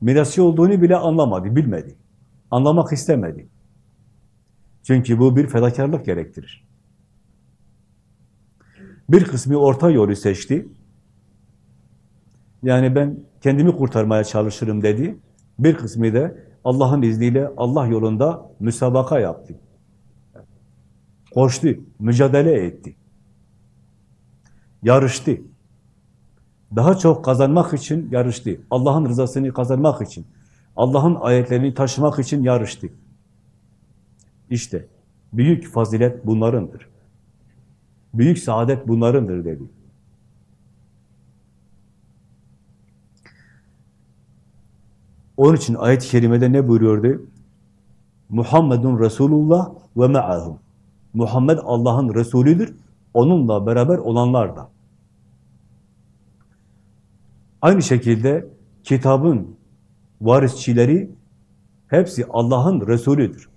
Mirası olduğunu bile anlamadı, bilmedi. Anlamak istemedi. Çünkü bu bir fedakarlık gerektirir. Bir kısmı orta yolu seçti. Yani ben kendimi kurtarmaya çalışırım dedi. Bir kısmı da Allah'ın izniyle Allah yolunda müsabaka yaptı. Koştu, mücadele etti. Yarıştı. Daha çok kazanmak için yarıştı. Allah'ın rızasını kazanmak için, Allah'ın ayetlerini taşımak için yarıştı. İşte büyük fazilet bunlarındır. Büyük saadet bunlarındır dedi. Onun için ayet-i kerimede ne buyuruyordu? Muhammedun Resulullah ve me'ahum. Muhammed Allah'ın Resulüdür. Onunla beraber olanlar da. Aynı şekilde kitabın varisçileri hepsi Allah'ın Resulüdür.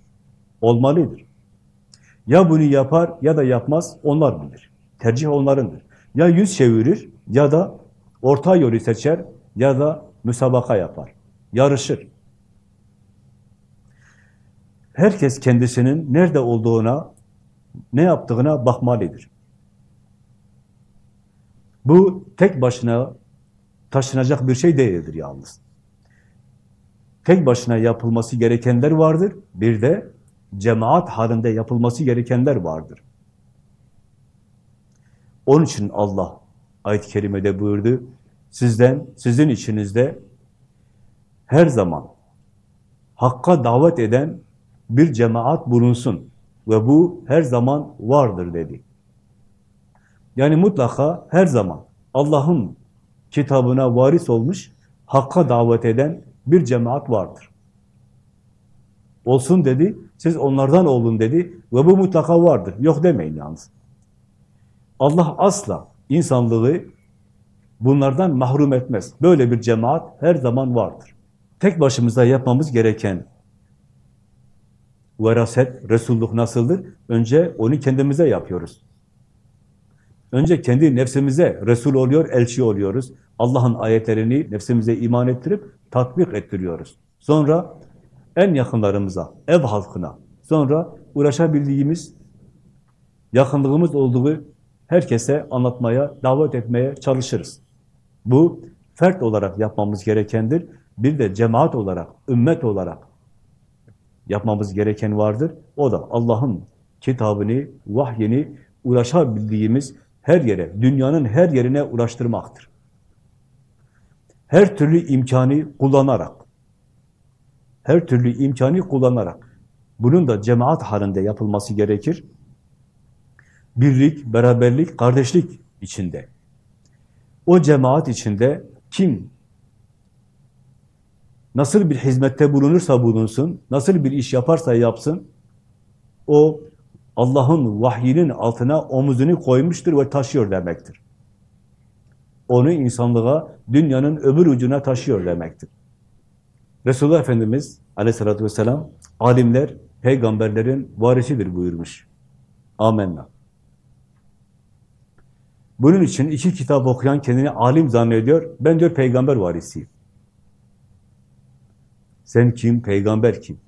Olmalıdır. Ya bunu yapar ya da yapmaz onlar bilir. Tercih onlarındır. Ya yüz çevirir ya da orta yolu seçer ya da müsabaka yapar. Yarışır. Herkes kendisinin nerede olduğuna, ne yaptığına bakmalıdır. Bu tek başına taşınacak bir şey değildir yalnız. Tek başına yapılması gerekenler vardır. Bir de cemaat halinde yapılması gerekenler vardır. Onun için Allah ayet-i kerimede buyurdu, sizden, sizin içinizde her zaman hakka davet eden bir cemaat bulunsun ve bu her zaman vardır dedi. Yani mutlaka her zaman Allah'ın kitabına varis olmuş, hakka davet eden bir cemaat vardır. Olsun dedi, siz onlardan olun dedi ve bu mutlaka vardır. Yok demeyin yalnız. Allah asla insanlığı bunlardan mahrum etmez. Böyle bir cemaat her zaman vardır. Tek başımıza yapmamız gereken veraset, Resulluk nasıldır? Önce onu kendimize yapıyoruz. Önce kendi nefsimize Resul oluyor, elçi oluyoruz. Allah'ın ayetlerini nefsimize iman ettirip tatbik ettiriyoruz. Sonra en yakınlarımıza, ev halkına, sonra uğraşabildiğimiz, yakınlığımız olduğu herkese anlatmaya, davet etmeye çalışırız. Bu fert olarak yapmamız gerekendir. Bir de cemaat olarak, ümmet olarak yapmamız gereken vardır. O da Allah'ın kitabını, vahyini ulaşabildiğimiz her yere, dünyanın her yerine ulaştırmaktır. Her türlü imkanı kullanarak, her türlü imkanı kullanarak, bunun da cemaat halinde yapılması gerekir. Birlik, beraberlik, kardeşlik içinde. O cemaat içinde kim nasıl bir hizmette bulunursa bulunsun, nasıl bir iş yaparsa yapsın, o Allah'ın vahyinin altına omuzunu koymuştur ve taşıyor demektir. Onu insanlığa, dünyanın öbür ucuna taşıyor demektir. Resulullah Efendimiz aleyhissalatü vesselam, alimler, peygamberlerin varisidir buyurmuş. Amenna. Bunun için iki kitap okuyan kendini alim zannediyor. Ben diyor peygamber varisiyim. Sen kim? Peygamber kim?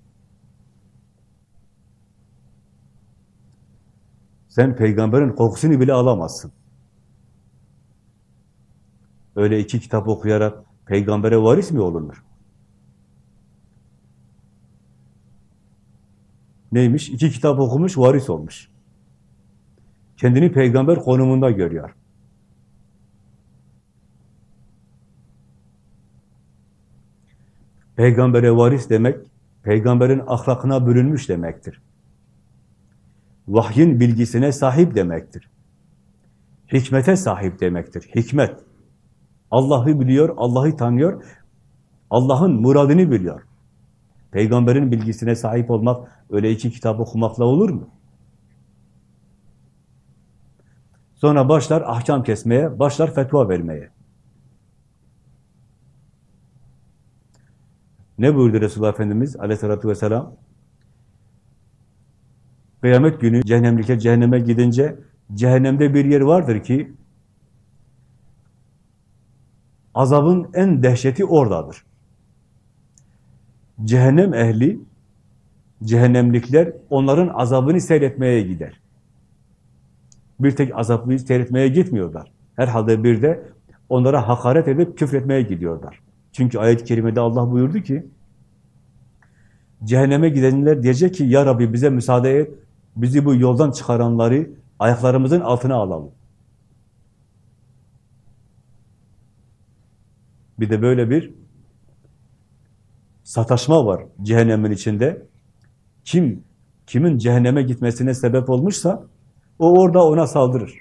Sen peygamberin kokusunu bile alamazsın. Öyle iki kitap okuyarak peygambere varis mi olunur? Neymiş? İki kitap okumuş, varis olmuş. Kendini peygamber konumunda görüyor. Peygambere varis demek, peygamberin ahlakına bürünmüş demektir. Vahyin bilgisine sahip demektir. Hikmete sahip demektir. Hikmet. Allah'ı biliyor, Allah'ı tanıyor, Allah'ın muradını biliyor. Peygamberin bilgisine sahip olmak öyle iki kitap okumakla olur mu? Sonra başlar ahkam kesmeye, başlar fetva vermeye. Ne buyurdu Resulullah Efendimiz aleyhissalatü vesselam? Kıyamet günü cehennemlikler cehenneme gidince cehennemde bir yer vardır ki azabın en dehşeti oradadır. Cehennem ehli, cehennemlikler onların azabını seyretmeye gider. Bir tek azabını seyretmeye gitmiyorlar. Herhalde bir de onlara hakaret edip küfretmeye gidiyorlar. Çünkü ayet-i kerimede Allah buyurdu ki, cehenneme gidenler diyecek ki, Ya Rabbi bize müsaade et, bizi bu yoldan çıkaranları ayaklarımızın altına alalım. Bir de böyle bir sataşma var cehennemin içinde. Kim, kimin cehenneme gitmesine sebep olmuşsa, o orada ona saldırır.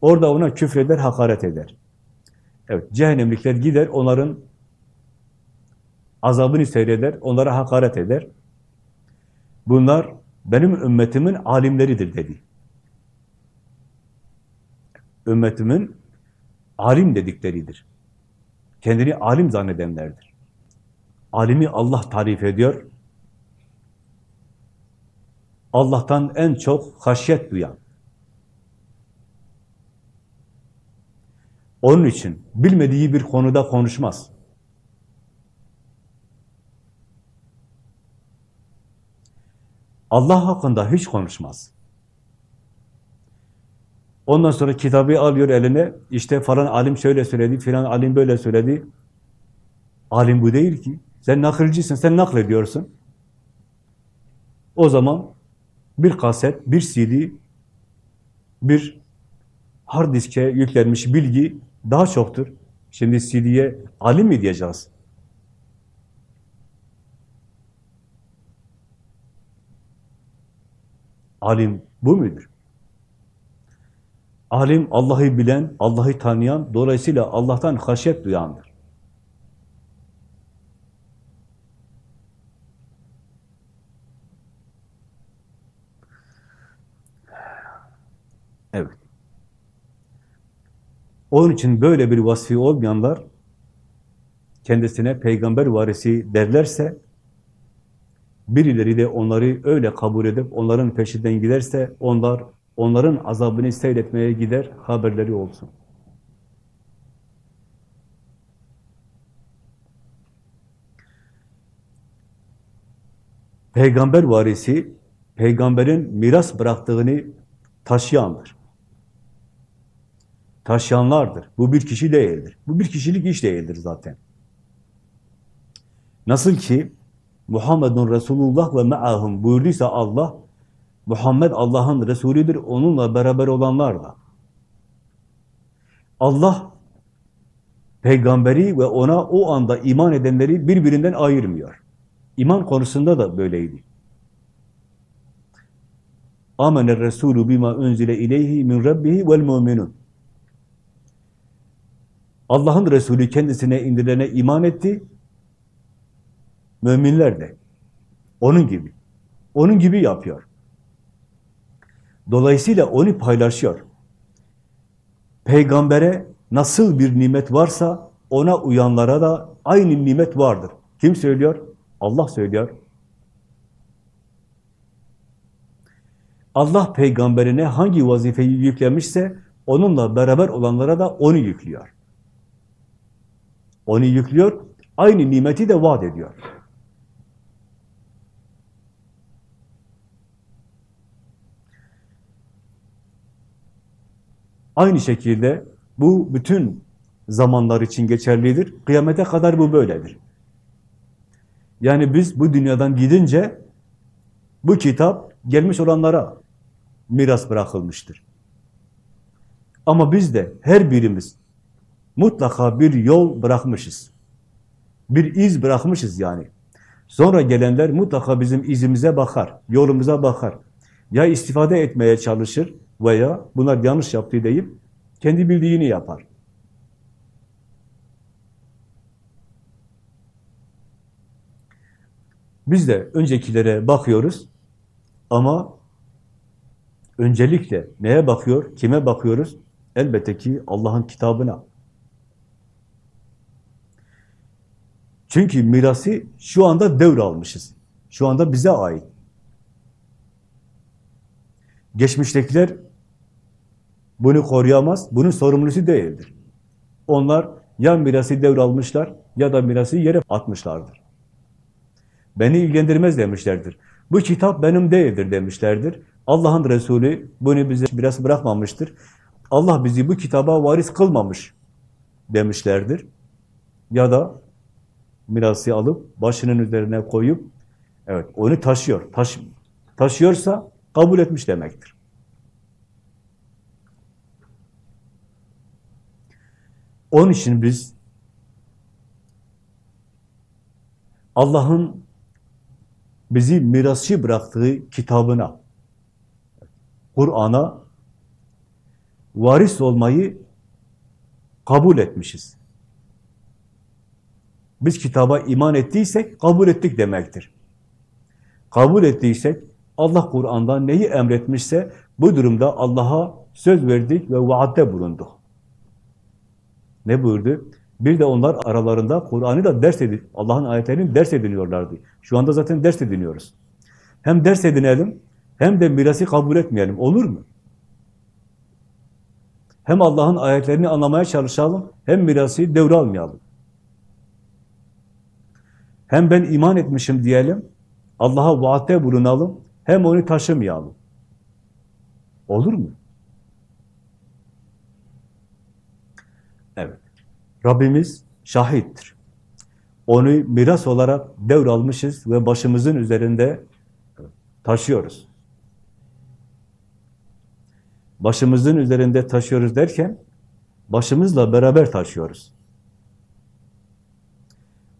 Orada ona küfreder, hakaret eder. Evet, cehennemlikler gider, onların azabını seyreder, onlara hakaret eder. Bunlar benim ümmetimin alimleridir dedi. Ümmetimin alim dedikleridir. Kendini alim zannedenlerdir. Alimi Allah tarif ediyor. Allah'tan en çok haşyet duyan. Onun için bilmediği bir konuda konuşmaz. Allah hakkında hiç konuşmaz. Ondan sonra kitabı alıyor eline, işte falan alim şöyle söyledi, filan alim böyle söyledi. Alim bu değil ki. Sen nakilcisin, sen naklediyorsun. O zaman bir kaset, bir CD, bir hard diske yüklenmiş bilgi daha çoktur. Şimdi CD'ye alim mi diyeceğiz? Alim bu mudur? Alim Allah'ı bilen, Allah'ı tanıyan, dolayısıyla Allah'tan haşyet duyandır. Evet. Onun için böyle bir vasfi olmayanlar kendisine peygamber varisi derlerse birileri de onları öyle kabul edip onların peşinden giderse onlar onların azabını seyretmeye gider haberleri olsun. Peygamber varisi peygamberin miras bıraktığını taşıyandır. Taşıyanlardır. Bu bir kişi değildir. Bu bir kişilik iş değildir zaten. Nasıl ki Muhammedun Resulullah ve me'ahum buyurduysa Allah, Muhammed Allah'ın Resulüdür, onunla beraber olanlar da. Allah, peygamberi ve ona o anda iman edenleri birbirinden ayırmıyor. İman konusunda da böyleydi. Amener Resulü bima unzile ileyhi min rabbihi vel mu'minun. Allah'ın Resulü kendisine indirilene iman etti. Müminler de. Onun gibi. Onun gibi yapıyor. Dolayısıyla onu paylaşıyor. Peygambere nasıl bir nimet varsa ona uyanlara da aynı nimet vardır. Kim söylüyor? Allah söylüyor. Allah peygamberine hangi vazifeyi yüklemişse onunla beraber olanlara da onu yüklüyor. Onu yüklüyor, aynı nimeti de vaat ediyor. Aynı şekilde bu bütün zamanlar için geçerlidir. Kıyamete kadar bu böyledir. Yani biz bu dünyadan gidince bu kitap gelmiş olanlara miras bırakılmıştır. Ama biz de her birimiz mutlaka bir yol bırakmışız. Bir iz bırakmışız yani. Sonra gelenler mutlaka bizim izimize bakar, yolumuza bakar. Ya istifade etmeye çalışır veya bunlar yanlış yaptı deyip kendi bildiğini yapar. Biz de öncekilere bakıyoruz ama öncelikle neye bakıyor, kime bakıyoruz? Elbette ki Allah'ın kitabına. Çünkü mirası şu anda devralmışız. Şu anda bize ait. Geçmiştekiler bunu koruyamaz, bunun sorumlusu değildir. Onlar ya mirası devralmışlar ya da mirası yere atmışlardır. Beni ilgilendirmez demişlerdir. Bu kitap benim değildir demişlerdir. Allah'ın Resulü bunu bize biraz bırakmamıştır. Allah bizi bu kitaba varis kılmamış demişlerdir. Ya da mirası alıp başının üzerine koyup evet onu taşıyor. Taş, taşıyorsa kabul etmiş demektir. Onun için biz Allah'ın bizi mirasçı bıraktığı kitabına, Kur'an'a varis olmayı kabul etmişiz. Biz kitaba iman ettiysek kabul ettik demektir. Kabul ettiysek Allah Kur'an'dan neyi emretmişse bu durumda Allah'a söz verdik ve vaatte bulunduk. Ne buyurdu? Bir de onlar aralarında Kur'an'ı da ders edin, Allah'ın ayetlerini ders ediniyorlardı. Şu anda zaten ders ediniyoruz. Hem ders edinelim, hem de mirası kabul etmeyelim. Olur mu? Hem Allah'ın ayetlerini anlamaya çalışalım, hem mirası devralmayalım. Hem ben iman etmişim diyelim, Allah'a vaatte bulunalım, hem onu taşımayalım. Olur mu? Evet. Rabbimiz şahittir. Onu miras olarak devralmışız ve başımızın üzerinde taşıyoruz. Başımızın üzerinde taşıyoruz derken, başımızla beraber taşıyoruz.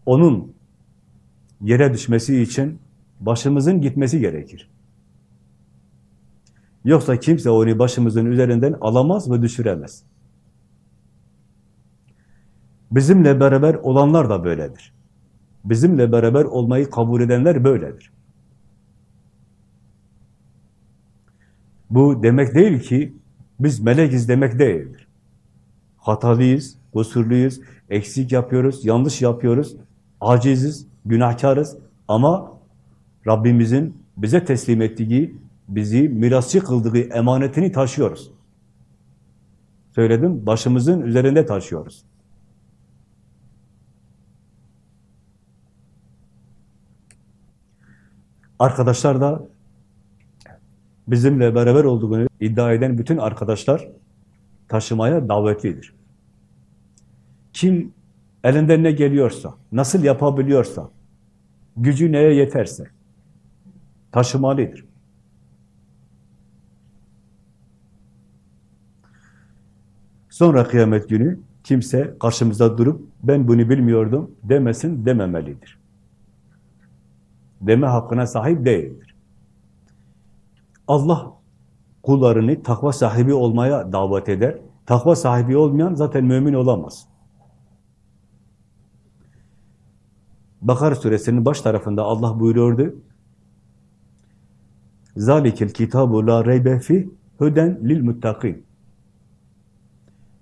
Onun yere düşmesi için başımızın gitmesi gerekir. Yoksa kimse onu başımızın üzerinden alamaz ve düşüremez. Bizimle beraber olanlar da böyledir. Bizimle beraber olmayı kabul edenler böyledir. Bu demek değil ki biz melekiz demek değildir. Hatalıyız, kusurluyuz, eksik yapıyoruz, yanlış yapıyoruz, aciziz, günahkarız ama Rabbimizin bize teslim ettiği, bizi mirasçı kıldığı emanetini taşıyoruz. Söyledim, başımızın üzerinde taşıyoruz. Arkadaşlar da bizimle beraber olduğunu iddia eden bütün arkadaşlar taşımaya davetlidir. Kim elinden ne geliyorsa, nasıl yapabiliyorsa, gücü neye yeterse taşımalıdır. Sonra kıyamet günü kimse karşımızda durup ben bunu bilmiyordum demesin dememelidir. Deme hakkına sahip değildir. Allah kullarını takva sahibi olmaya davet eder. Takva sahibi olmayan zaten mümin olamaz. Bakara suresinin baş tarafında Allah buyuruyordu. Zalikil kitabu la reybe fi lil muttakin.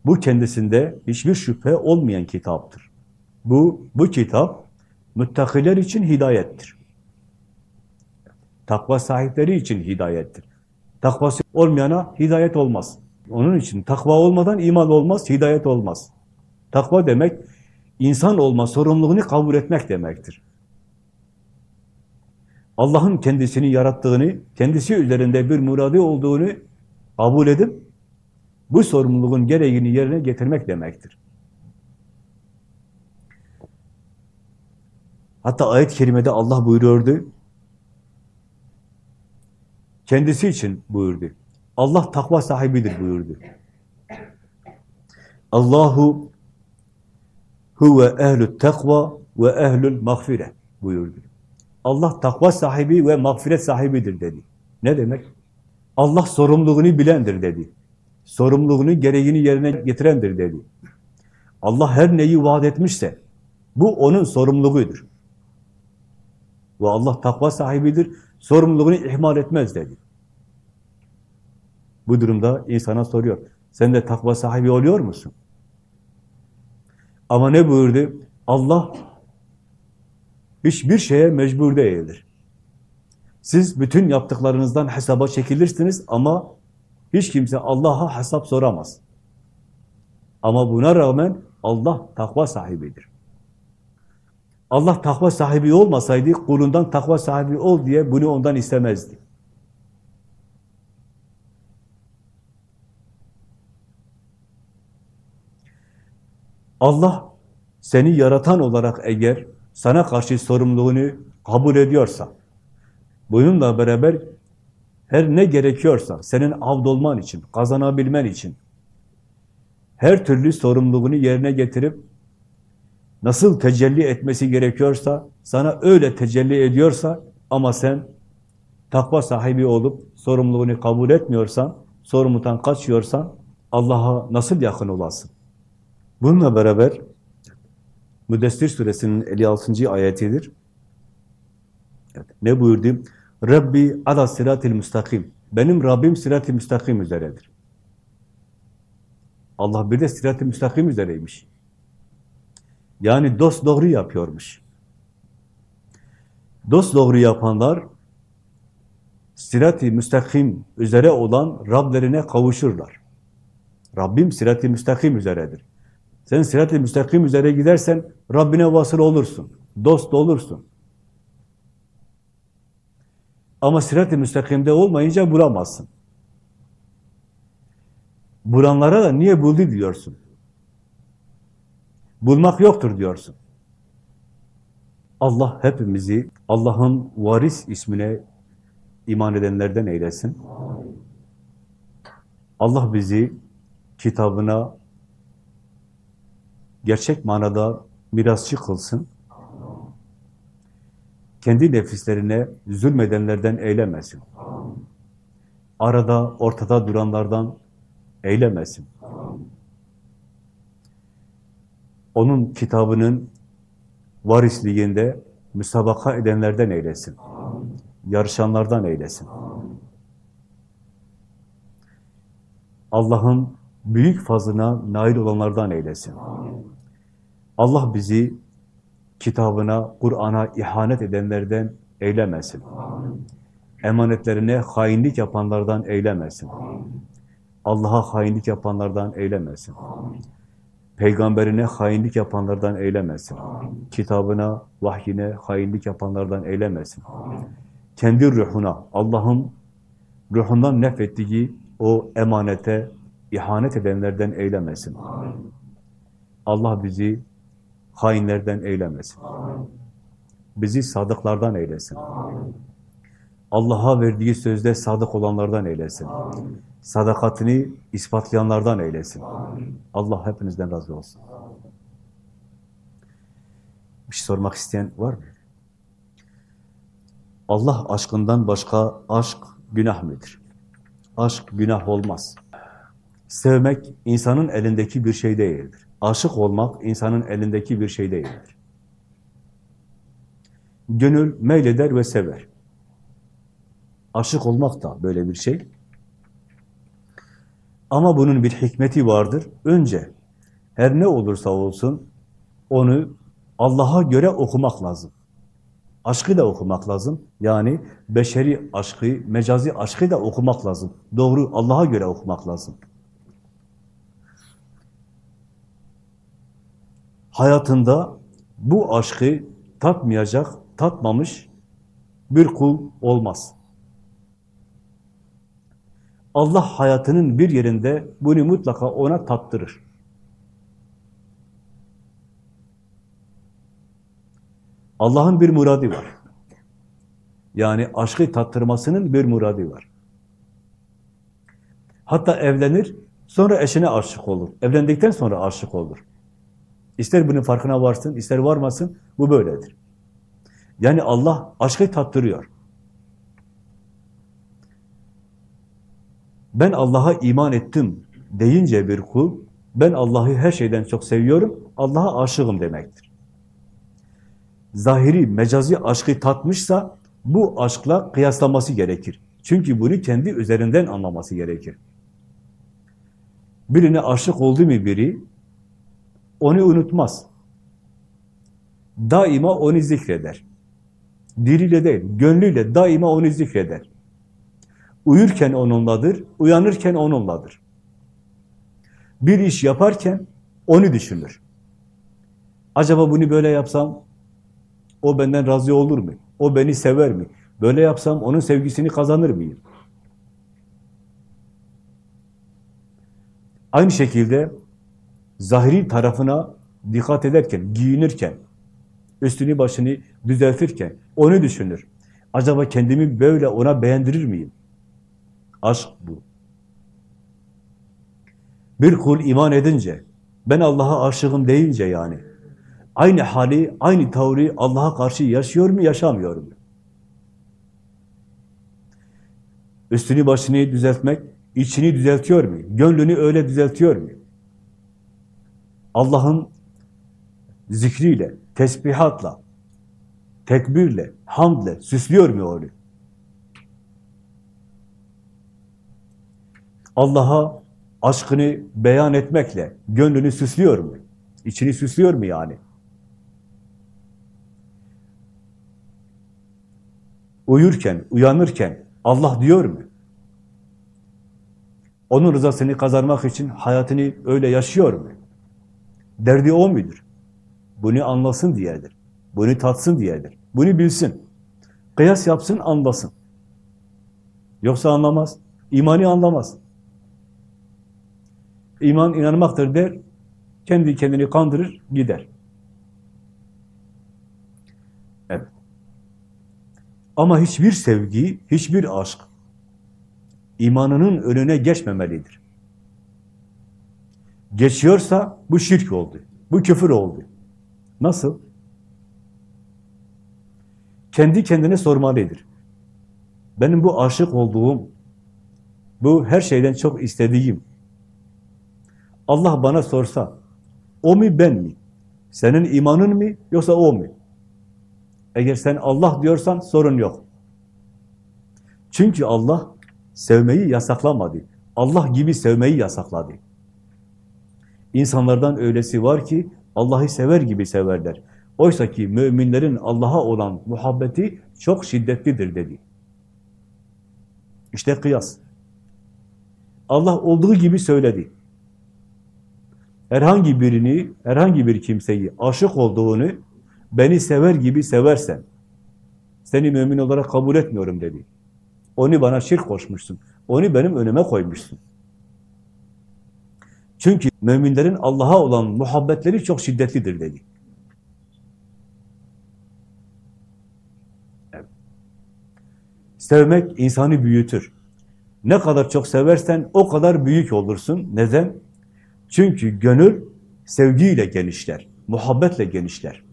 Bu kendisinde hiçbir şüphe olmayan kitaptır. Bu bu kitap müttakiler için hidayettir. Takva sahipleri için hidayettir. Takvası olmayana hidayet olmaz. Onun için takva olmadan iman olmaz, hidayet olmaz. Takva demek, insan olma sorumluluğunu kabul etmek demektir. Allah'ın kendisini yarattığını, kendisi üzerinde bir muradı olduğunu kabul edip, bu sorumluluğun gereğini yerine getirmek demektir. Hatta ayet-i kerimede Allah buyuruyordu, kendisi için buyurdu. Allah takva sahibidir buyurdu. Allahu huve ehlü takva ve ehlül mağfire buyurdu. Allah takva sahibi ve mağfiret sahibidir dedi. Ne demek? Allah sorumluluğunu bilendir dedi. Sorumluluğunu, gereğini yerine getirendir dedi. Allah her neyi vaat etmişse bu onun sorumluluğudur. Ve Allah takva sahibidir, sorumluluğunu ihmal etmez dedi. Bu durumda insana soruyor, sen de takva sahibi oluyor musun? Ama ne buyurdu? Allah hiçbir şeye mecbur değildir. Siz bütün yaptıklarınızdan hesaba çekilirsiniz ama hiç kimse Allah'a hesap soramaz. Ama buna rağmen Allah takva sahibidir. Allah takva sahibi olmasaydı kulundan takva sahibi ol diye bunu ondan istemezdi. Allah seni yaratan olarak eğer sana karşı sorumluluğunu kabul ediyorsa, bununla beraber her ne gerekiyorsa senin avdolman için, kazanabilmen için her türlü sorumluluğunu yerine getirip nasıl tecelli etmesi gerekiyorsa, sana öyle tecelli ediyorsa ama sen takva sahibi olup sorumluluğunu kabul etmiyorsan, sorumluluktan kaçıyorsan Allah'a nasıl yakın olasın? Bununla beraber Müddessir suresinin 56. ayetidir. Evet, ne buyurdu? Rabbi ala siratil müstakim. Benim Rabbim sirat-i müstakim üzeredir. Allah bir de sirat-i müstakim üzereymiş. Yani dost doğru yapıyormuş. Dost doğru yapanlar sirat-i müstakim üzere olan Rablerine kavuşurlar. Rabbim sirat-i müstakim üzeredir. Sen sirat-i müstakim üzere gidersen Rabbine vasıl olursun. Dost olursun. Ama sirat-i müstakimde olmayınca bulamazsın. Bulanlara da niye buldu diyorsun. Bulmak yoktur diyorsun. Allah hepimizi Allah'ın varis ismine iman edenlerden eylesin. Allah bizi kitabına gerçek manada mirasçı kılsın. Kendi nefislerine zulmedenlerden eylemesin. Arada, ortada duranlardan eylemesin. Onun kitabının varisliğinde müsabaka edenlerden eylesin. Yarışanlardan eylesin. Allah'ın büyük fazlına nail olanlardan eylesin. Allah bizi kitabına, Kur'an'a ihanet edenlerden eylemesin. Emanetlerine hainlik yapanlardan eylemesin. Allah'a hainlik yapanlardan eylemesin. Peygamberine hainlik yapanlardan eylemesin. Kitabına, vahyine hainlik yapanlardan eylemesin. Kendi ruhuna, Allah'ın ruhundan nefettiği o emanete ihanet edenlerden eylemesin. Allah bizi hainlerden eylemesin. Bizi sadıklardan eylesin. Allah'a verdiği sözde sadık olanlardan eylesin. Sadakatini ispatlayanlardan eylesin. Allah hepinizden razı olsun. Bir şey sormak isteyen var mı? Allah aşkından başka aşk günah mıdır? Aşk günah olmaz. Sevmek insanın elindeki bir şey değildir. Aşık olmak insanın elindeki bir şey değildir. Gönül meyleder ve sever. Aşık olmak da böyle bir şey. Ama bunun bir hikmeti vardır. Önce her ne olursa olsun onu Allah'a göre okumak lazım. Aşkı da okumak lazım. Yani beşeri aşkı, mecazi aşkı da okumak lazım. Doğru Allah'a göre okumak lazım. hayatında bu aşkı tatmayacak, tatmamış bir kul olmaz. Allah hayatının bir yerinde bunu mutlaka ona tattırır. Allah'ın bir muradı var. Yani aşkı tattırmasının bir muradı var. Hatta evlenir, sonra eşine aşık olur. Evlendikten sonra aşık olur. İster bunun farkına varsın, ister varmasın, bu böyledir. Yani Allah aşkı tattırıyor. Ben Allah'a iman ettim deyince bir kul, ben Allah'ı her şeyden çok seviyorum, Allah'a aşığım demektir. Zahiri, mecazi aşkı tatmışsa, bu aşkla kıyaslaması gerekir. Çünkü bunu kendi üzerinden anlaması gerekir. Birine aşık oldu mu biri, onu unutmaz. Daima onu zikreder. Diliyle değil, gönlüyle daima onu zikreder. Uyurken onunladır, uyanırken onunladır. Bir iş yaparken onu düşünür. Acaba bunu böyle yapsam o benden razı olur mu? O beni sever mi? Böyle yapsam onun sevgisini kazanır mıyım? Aynı şekilde zahiri tarafına dikkat ederken, giyinirken, üstünü başını düzeltirken onu düşünür. Acaba kendimi böyle ona beğendirir miyim? Aşk bu. Bir kul iman edince, ben Allah'a aşığım deyince yani, aynı hali, aynı tavrı Allah'a karşı yaşıyor mu, yaşamıyor mu? Üstünü başını düzeltmek, içini düzeltiyor mu? Gönlünü öyle düzeltiyor mu? Allah'ın zikriyle, tesbihatla, tekbirle, hamdle süslüyor mu onu? Allah'a aşkını beyan etmekle gönlünü süslüyor mu? İçini süslüyor mu yani? Uyurken, uyanırken Allah diyor mu? Onun rızasını kazanmak için hayatını öyle yaşıyor mu? Derdi o mudur? Bunu anlasın diyedir. Bunu tatsın diyedir. Bunu bilsin. Kıyas yapsın, anlasın. Yoksa anlamaz. İmanı anlamaz. İman inanmaktır der, kendi kendini kandırır, gider. Evet. Ama hiçbir sevgi, hiçbir aşk imanının önüne geçmemelidir. Geçiyorsa bu şirk oldu, bu küfür oldu. Nasıl? Kendi kendine sormalıdır. Benim bu aşık olduğum, bu her şeyden çok istediğim, Allah bana sorsa, o mu ben mi? Senin imanın mı yoksa o mu? Eğer sen Allah diyorsan sorun yok. Çünkü Allah sevmeyi yasaklamadı. Allah gibi sevmeyi yasakladı. İnsanlardan öylesi var ki Allah'ı sever gibi severler. Oysa ki müminlerin Allah'a olan muhabbeti çok şiddetlidir dedi. İşte kıyas. Allah olduğu gibi söyledi. Herhangi birini, herhangi bir kimseyi aşık olduğunu beni sever gibi seversen seni mümin olarak kabul etmiyorum dedi. Onu bana şirk koşmuşsun. Onu benim önüme koymuşsun. Çünkü müminlerin Allah'a olan muhabbetleri çok şiddetlidir dedi. Sevmek insanı büyütür. Ne kadar çok seversen o kadar büyük olursun. Neden? Çünkü gönül sevgiyle genişler, muhabbetle genişler.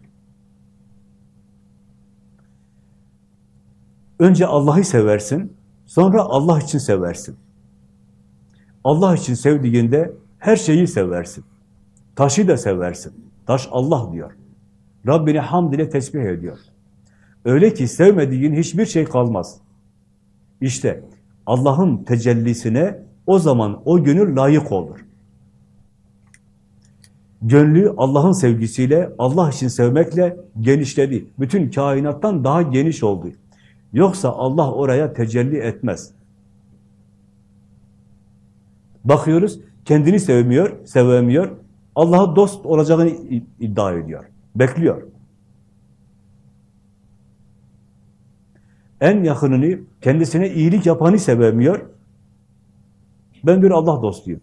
Önce Allah'ı seversin, sonra Allah için seversin. Allah için sevdiğinde her şeyi seversin. Taşı da seversin. Taş Allah diyor. Rabbini hamd ile tesbih ediyor. Öyle ki sevmediğin hiçbir şey kalmaz. İşte Allah'ın tecellisine o zaman o gönül layık olur. Gönlü Allah'ın sevgisiyle, Allah için sevmekle genişledi. Bütün kainattan daha geniş oldu. Yoksa Allah oraya tecelli etmez. Bakıyoruz, kendini sevmiyor, sevemiyor. Allah'a dost olacağını iddia ediyor. Bekliyor. En yakınını, kendisine iyilik yapanı sevemiyor. Ben bir Allah dostuyum.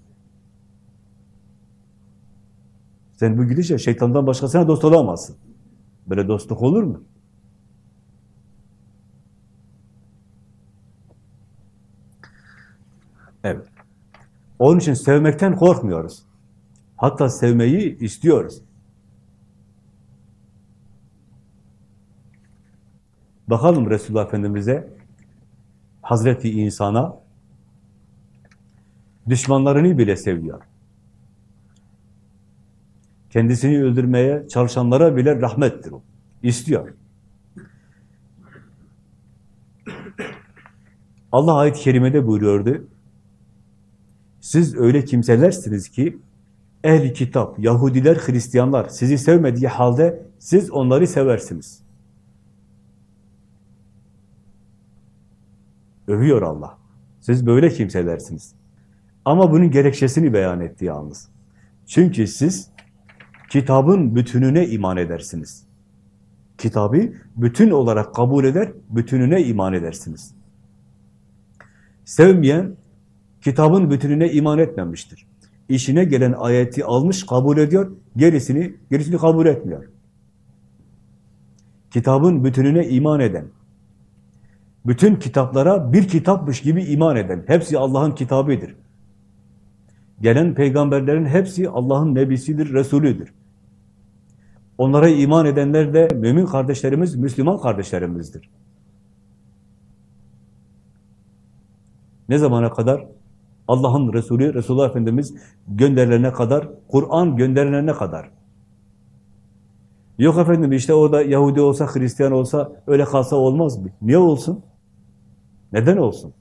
Sen bu gidişle şeytandan başkasına dost olamazsın. Böyle dostluk olur mu? Evet. Onun için sevmekten korkmuyoruz. Hatta sevmeyi istiyoruz. Bakalım Resulullah Efendimiz'e, Hazreti insana, düşmanlarını bile seviyor. Kendisini öldürmeye çalışanlara bile rahmettir o. İstiyor. Allah ayet-i kerimede buyuruyordu. Siz öyle kimselersiniz ki ehli kitap, Yahudiler, Hristiyanlar sizi sevmediği halde siz onları seversiniz. Övüyor Allah. Siz böyle kimselersiniz. Ama bunun gerekçesini beyan etti yalnız. Çünkü siz kitabın bütününe iman edersiniz. Kitabı bütün olarak kabul eder, bütününe iman edersiniz. Sevmeyen, kitabın bütününe iman etmemiştir. İşine gelen ayeti almış, kabul ediyor, gerisini, gerisini kabul etmiyor. Kitabın bütününe iman eden, bütün kitaplara bir kitapmış gibi iman eden, hepsi Allah'ın kitabıdır. Gelen peygamberlerin hepsi Allah'ın nebisidir, Resulüdür. Onlara iman edenler de mümin kardeşlerimiz, Müslüman kardeşlerimizdir. Ne zamana kadar? Allah'ın Resulü, Resulullah Efendimiz gönderilene kadar, Kur'an gönderilene kadar. Yok efendim işte orada Yahudi olsa, Hristiyan olsa öyle kalsa olmaz mı? Niye olsun? Neden olsun?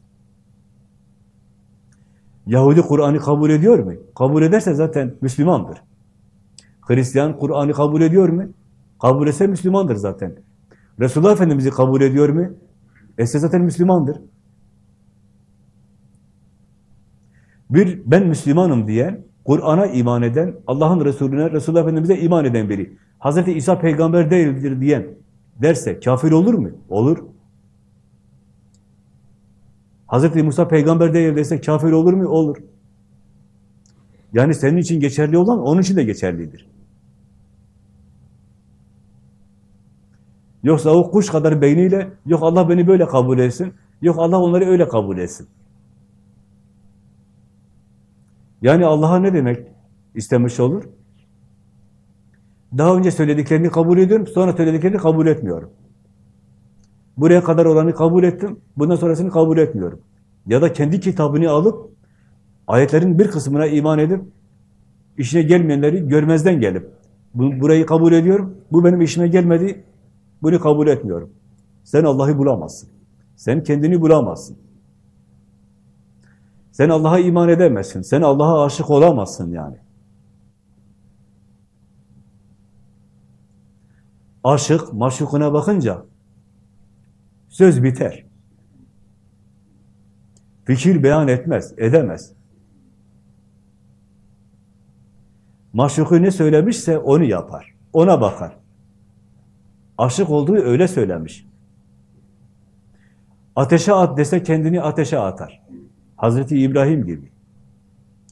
Yahudi Kur'an'ı kabul ediyor mu? Kabul ederse zaten Müslümandır. Hristiyan Kur'an'ı kabul ediyor mu? Kabul etse Müslümandır zaten. Resulullah Efendimiz'i kabul ediyor mu? Etse zaten Müslümandır. Bir ben Müslümanım diyen, Kur'an'a iman eden, Allah'ın Resulüne, Resulullah Efendimiz'e iman eden biri. Hazreti İsa peygamber değildir diyen derse kafir olur mu? Olur. Hazreti Musa peygamber değil dese kafir olur mu? Olur. Yani senin için geçerli olan onun için de geçerlidir. Yoksa o kuş kadar beyniyle, yok Allah beni böyle kabul etsin, yok Allah onları öyle kabul etsin. Yani Allah'a ne demek istemiş olur? Daha önce söylediklerini kabul ediyorum, sonra söylediklerini kabul etmiyorum. Buraya kadar olanı kabul ettim, bundan sonrasını kabul etmiyorum. Ya da kendi kitabını alıp, ayetlerin bir kısmına iman edip, işine gelmeyenleri görmezden gelip, bu, burayı kabul ediyorum, bu benim işime gelmedi, bunu kabul etmiyorum. Sen Allah'ı bulamazsın. Sen kendini bulamazsın. Sen Allah'a iman edemezsin. Sen Allah'a aşık olamazsın yani. Aşık, maşukuna bakınca söz biter. Fikir beyan etmez, edemez. Maşuku ne söylemişse onu yapar, ona bakar. Aşık olduğu öyle söylemiş. Ateşe at dese kendini ateşe atar. Hazreti İbrahim gibi.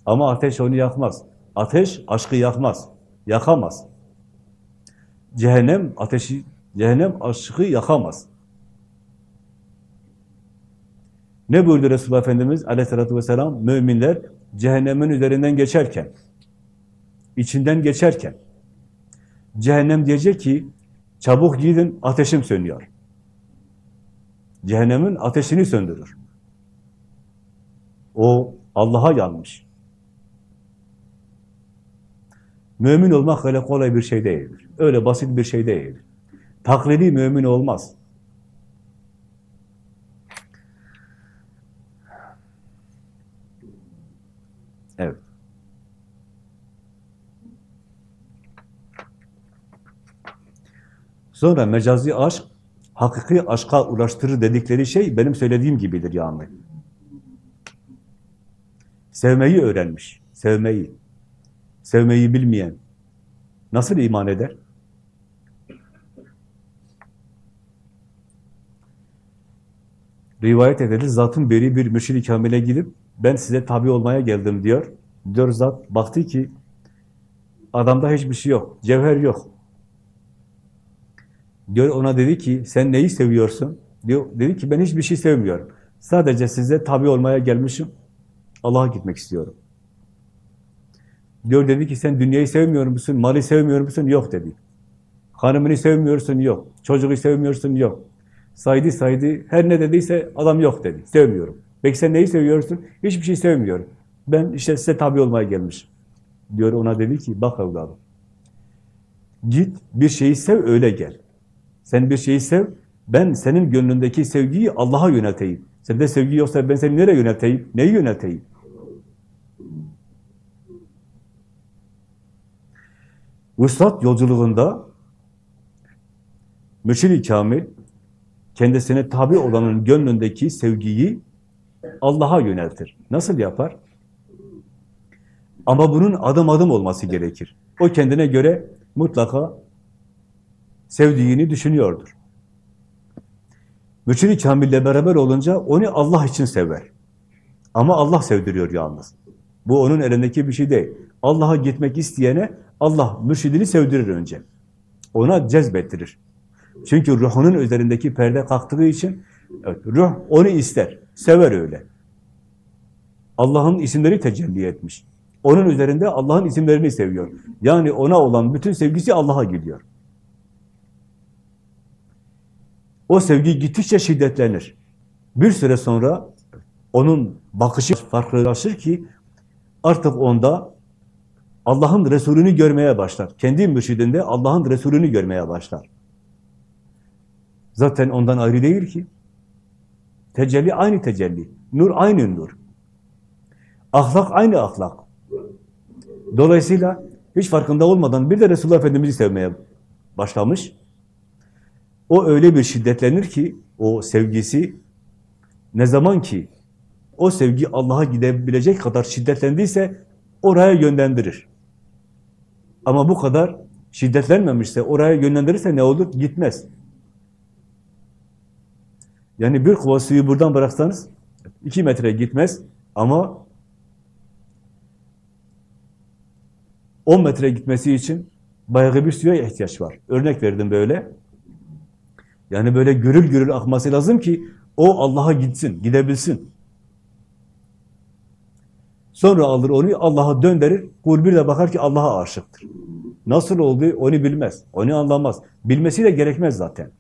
Ama ateş onu yakmaz. Ateş aşkı yakmaz. Yakamaz. Cehennem ateşi, cehennem aşkı yakamaz. Ne buyurdu Resulullah Efendimiz aleyhissalatü vesselam? Müminler cehennemin üzerinden geçerken, içinden geçerken, cehennem diyecek ki, çabuk gidin ateşim sönüyor. Cehennemin ateşini söndürür. O Allah'a yanmış. Mümin olmak öyle kolay bir şey değildir. Öyle basit bir şey değildir. Taklidi mümin olmaz. Evet. Sonra mecazi aşk, hakiki aşka ulaştırır dedikleri şey benim söylediğim gibidir yani. Sevmeyi öğrenmiş, sevmeyi. Sevmeyi bilmeyen nasıl iman eder? Rivayet edilir, zatın beri bir mürşid-i kamile gidip ben size tabi olmaya geldim diyor. Diyor zat, baktı ki adamda hiçbir şey yok, cevher yok. Diyor ona dedi ki sen neyi seviyorsun? Diyor, dedi ki ben hiçbir şey sevmiyorum. Sadece size tabi olmaya gelmişim. Allah'a gitmek istiyorum. Diyor dedi ki sen dünyayı sevmiyor musun? Mali sevmiyor musun? Yok dedi. Hanımını sevmiyorsun? Yok. Çocuğu sevmiyorsun? Yok. Saydı saydı. Her ne dediyse adam yok dedi. Sevmiyorum. Peki sen neyi seviyorsun? Hiçbir şey sevmiyorum. Ben işte size tabi olmaya gelmiş. Diyor ona dedi ki bak evladım. Git bir şeyi sev öyle gel. Sen bir şeyi sev. Ben senin gönlündeki sevgiyi Allah'a yönelteyim. Sende sevgi yoksa ben seni nereye yönelteyim? Neyi yönelteyim? Vuslat yolculuğunda mürşid-i kamil kendisine tabi olanın gönlündeki sevgiyi Allah'a yöneltir. Nasıl yapar? Ama bunun adım adım olması gerekir. O kendine göre mutlaka sevdiğini düşünüyordur. Mürşid-i Kamil'le beraber olunca onu Allah için sever. Ama Allah sevdiriyor yalnız. Bu onun elindeki bir şey değil. Allah'a gitmek isteyene Allah mürşidini sevdirir önce. Ona cezbettirir. Çünkü ruhunun üzerindeki perde kalktığı için evet, ruh onu ister. Sever öyle. Allah'ın isimleri tecelli etmiş. Onun üzerinde Allah'ın isimlerini seviyor. Yani ona olan bütün sevgisi Allah'a gidiyor. O sevgi gittikçe şiddetlenir. Bir süre sonra onun bakışı farklılaşır ki artık onda Allah'ın Resulünü görmeye başlar. Kendi mürşidinde Allah'ın Resulünü görmeye başlar. Zaten ondan ayrı değil ki. Tecelli aynı tecelli. Nur aynı nur. Ahlak aynı ahlak. Dolayısıyla hiç farkında olmadan bir de Resulullah Efendimiz'i sevmeye başlamış. O öyle bir şiddetlenir ki o sevgisi ne zaman ki o sevgi Allah'a gidebilecek kadar şiddetlendiyse oraya yönlendirir. Ama bu kadar şiddetlenmemişse, oraya yönlendirirse ne olur? Gitmez. Yani bir kova suyu buradan bıraksanız iki metre gitmez ama 10 metre gitmesi için bayağı bir suya ihtiyaç var. Örnek verdim böyle. Yani böyle gürül gürül akması lazım ki o Allah'a gitsin, gidebilsin. Sonra alır onu Allah'a döndürür. Kul bir de bakar ki Allah'a aşıktır. Nasıl oldu onu bilmez. Onu anlamaz. Bilmesi de gerekmez zaten.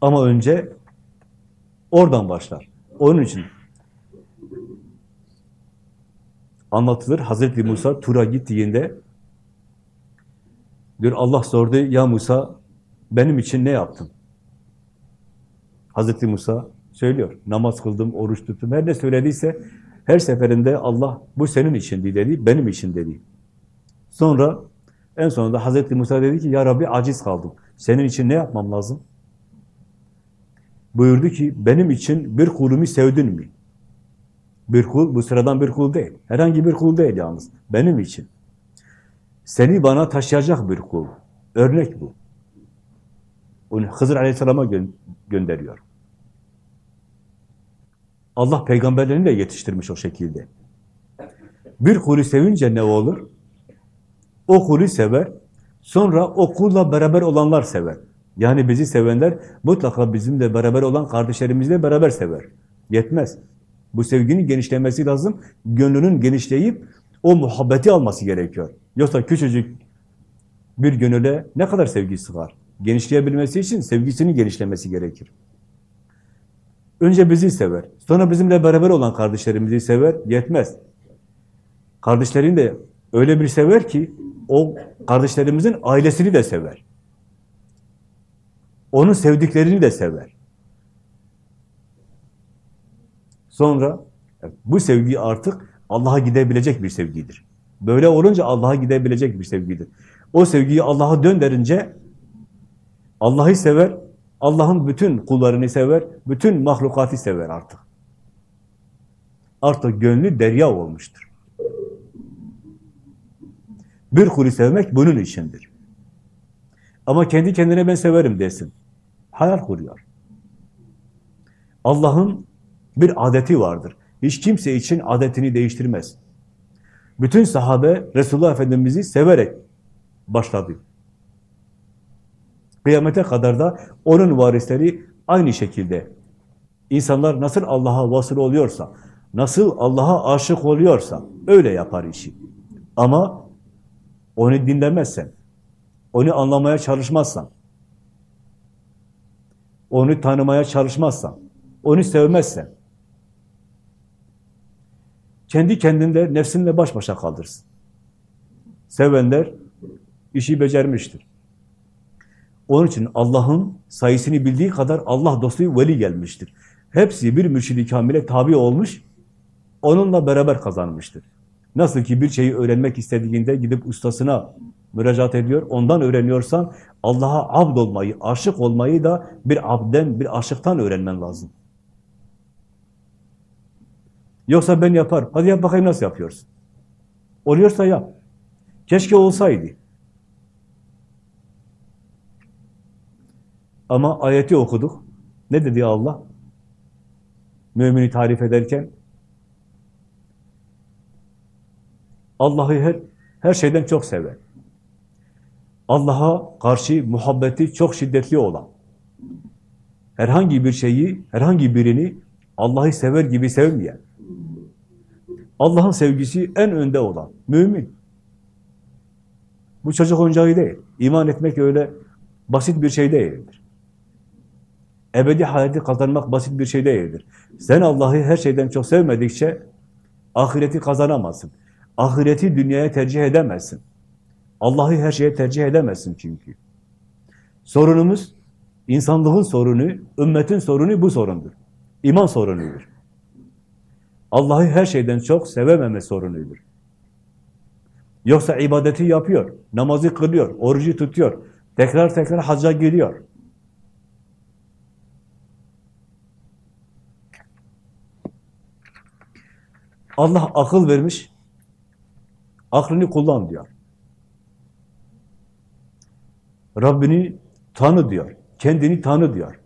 Ama önce oradan başlar. Onun için anlatılır. Hazreti Musa Tur'a gittiğinde diyor Allah sordu ya Musa benim için ne yaptın? Hazreti Musa söylüyor. Namaz kıldım, oruç tuttum. Her ne söylediyse her seferinde Allah bu senin içindi dedi, benim için dedi. Sonra en sonunda Hazreti Musa dedi ki ya Rabbi aciz kaldım. Senin için ne yapmam lazım? Buyurdu ki benim için bir kulumu sevdin mi? Bir kul, bu sıradan bir kul değil. Herhangi bir kul değil yalnız. Benim için. Seni bana taşıyacak bir kul. Örnek bu. Onu Hızır Aleyhisselam'a gö gönderiyor. Allah peygamberlerini de yetiştirmiş o şekilde. Bir kulü sevince ne olur? O kulü sever, sonra o kulla beraber olanlar sever. Yani bizi sevenler mutlaka bizimle beraber olan kardeşlerimizle beraber sever. Yetmez. Bu sevginin genişlemesi lazım. Gönlünün genişleyip o muhabbeti alması gerekiyor. Yoksa küçücük bir gönüle ne kadar sevgi sığar? Genişleyebilmesi için sevgisinin genişlemesi gerekir. Önce bizi sever. Sonra bizimle beraber olan kardeşlerimizi sever. Yetmez. Kardeşlerini de öyle bir sever ki o kardeşlerimizin ailesini de sever. Onun sevdiklerini de sever. Sonra bu sevgi artık Allah'a gidebilecek bir sevgidir. Böyle olunca Allah'a gidebilecek bir sevgidir. O sevgiyi Allah'a döndürünce Allah'ı sever, Allah'ın bütün kullarını sever, bütün mahlukatı sever artık. Artık gönlü derya olmuştur. Bir kulü sevmek bunun içindir. Ama kendi kendine ben severim desin. Hayal kuruyor. Allah'ın bir adeti vardır. Hiç kimse için adetini değiştirmez. Bütün sahabe Resulullah Efendimiz'i severek başladı. Kıyamete kadar da onun varisleri aynı şekilde. İnsanlar nasıl Allah'a vasıl oluyorsa, nasıl Allah'a aşık oluyorsa öyle yapar işi. Ama onu dinlemezsen, onu anlamaya çalışmazsan, onu tanımaya çalışmazsan, onu sevmezsen, kendi kendinde nefsinle baş başa kalırsın. Sevenler işi becermiştir. Onun için Allah'ın sayısını bildiği kadar Allah dostu veli gelmiştir. Hepsi bir mürşidi kamile tabi olmuş, onunla beraber kazanmıştır. Nasıl ki bir şeyi öğrenmek istediğinde gidip ustasına müracaat ediyor. Ondan öğreniyorsan Allah'a abd olmayı, aşık olmayı da bir abden, bir aşıktan öğrenmen lazım. Yoksa ben yaparım. Hadi yap bakayım nasıl yapıyorsun. Oluyorsa yap. Keşke olsaydı. Ama ayeti okuduk. Ne dedi Allah? Mümini tarif ederken Allah'ı her, her şeyden çok sever. Allah'a karşı muhabbeti çok şiddetli olan, herhangi bir şeyi, herhangi birini Allah'ı sever gibi sevmeyen, Allah'ın sevgisi en önde olan mümin. Bu çocuk oyuncağı değil. İman etmek öyle basit bir şey değildir. Ebedi hayatı kazanmak basit bir şey değildir. Sen Allah'ı her şeyden çok sevmedikçe ahireti kazanamazsın. Ahireti dünyaya tercih edemezsin. Allah'ı her şeye tercih edemezsin çünkü. Sorunumuz, insanlığın sorunu, ümmetin sorunu bu sorundur. İman sorunudur. Allah'ı her şeyden çok sevememe sorunudur. Yoksa ibadeti yapıyor, namazı kılıyor, orucu tutuyor, tekrar tekrar hacca gidiyor. Allah akıl vermiş, aklını kullan diyor. Rabbini tanı diyor, kendini tanı diyor.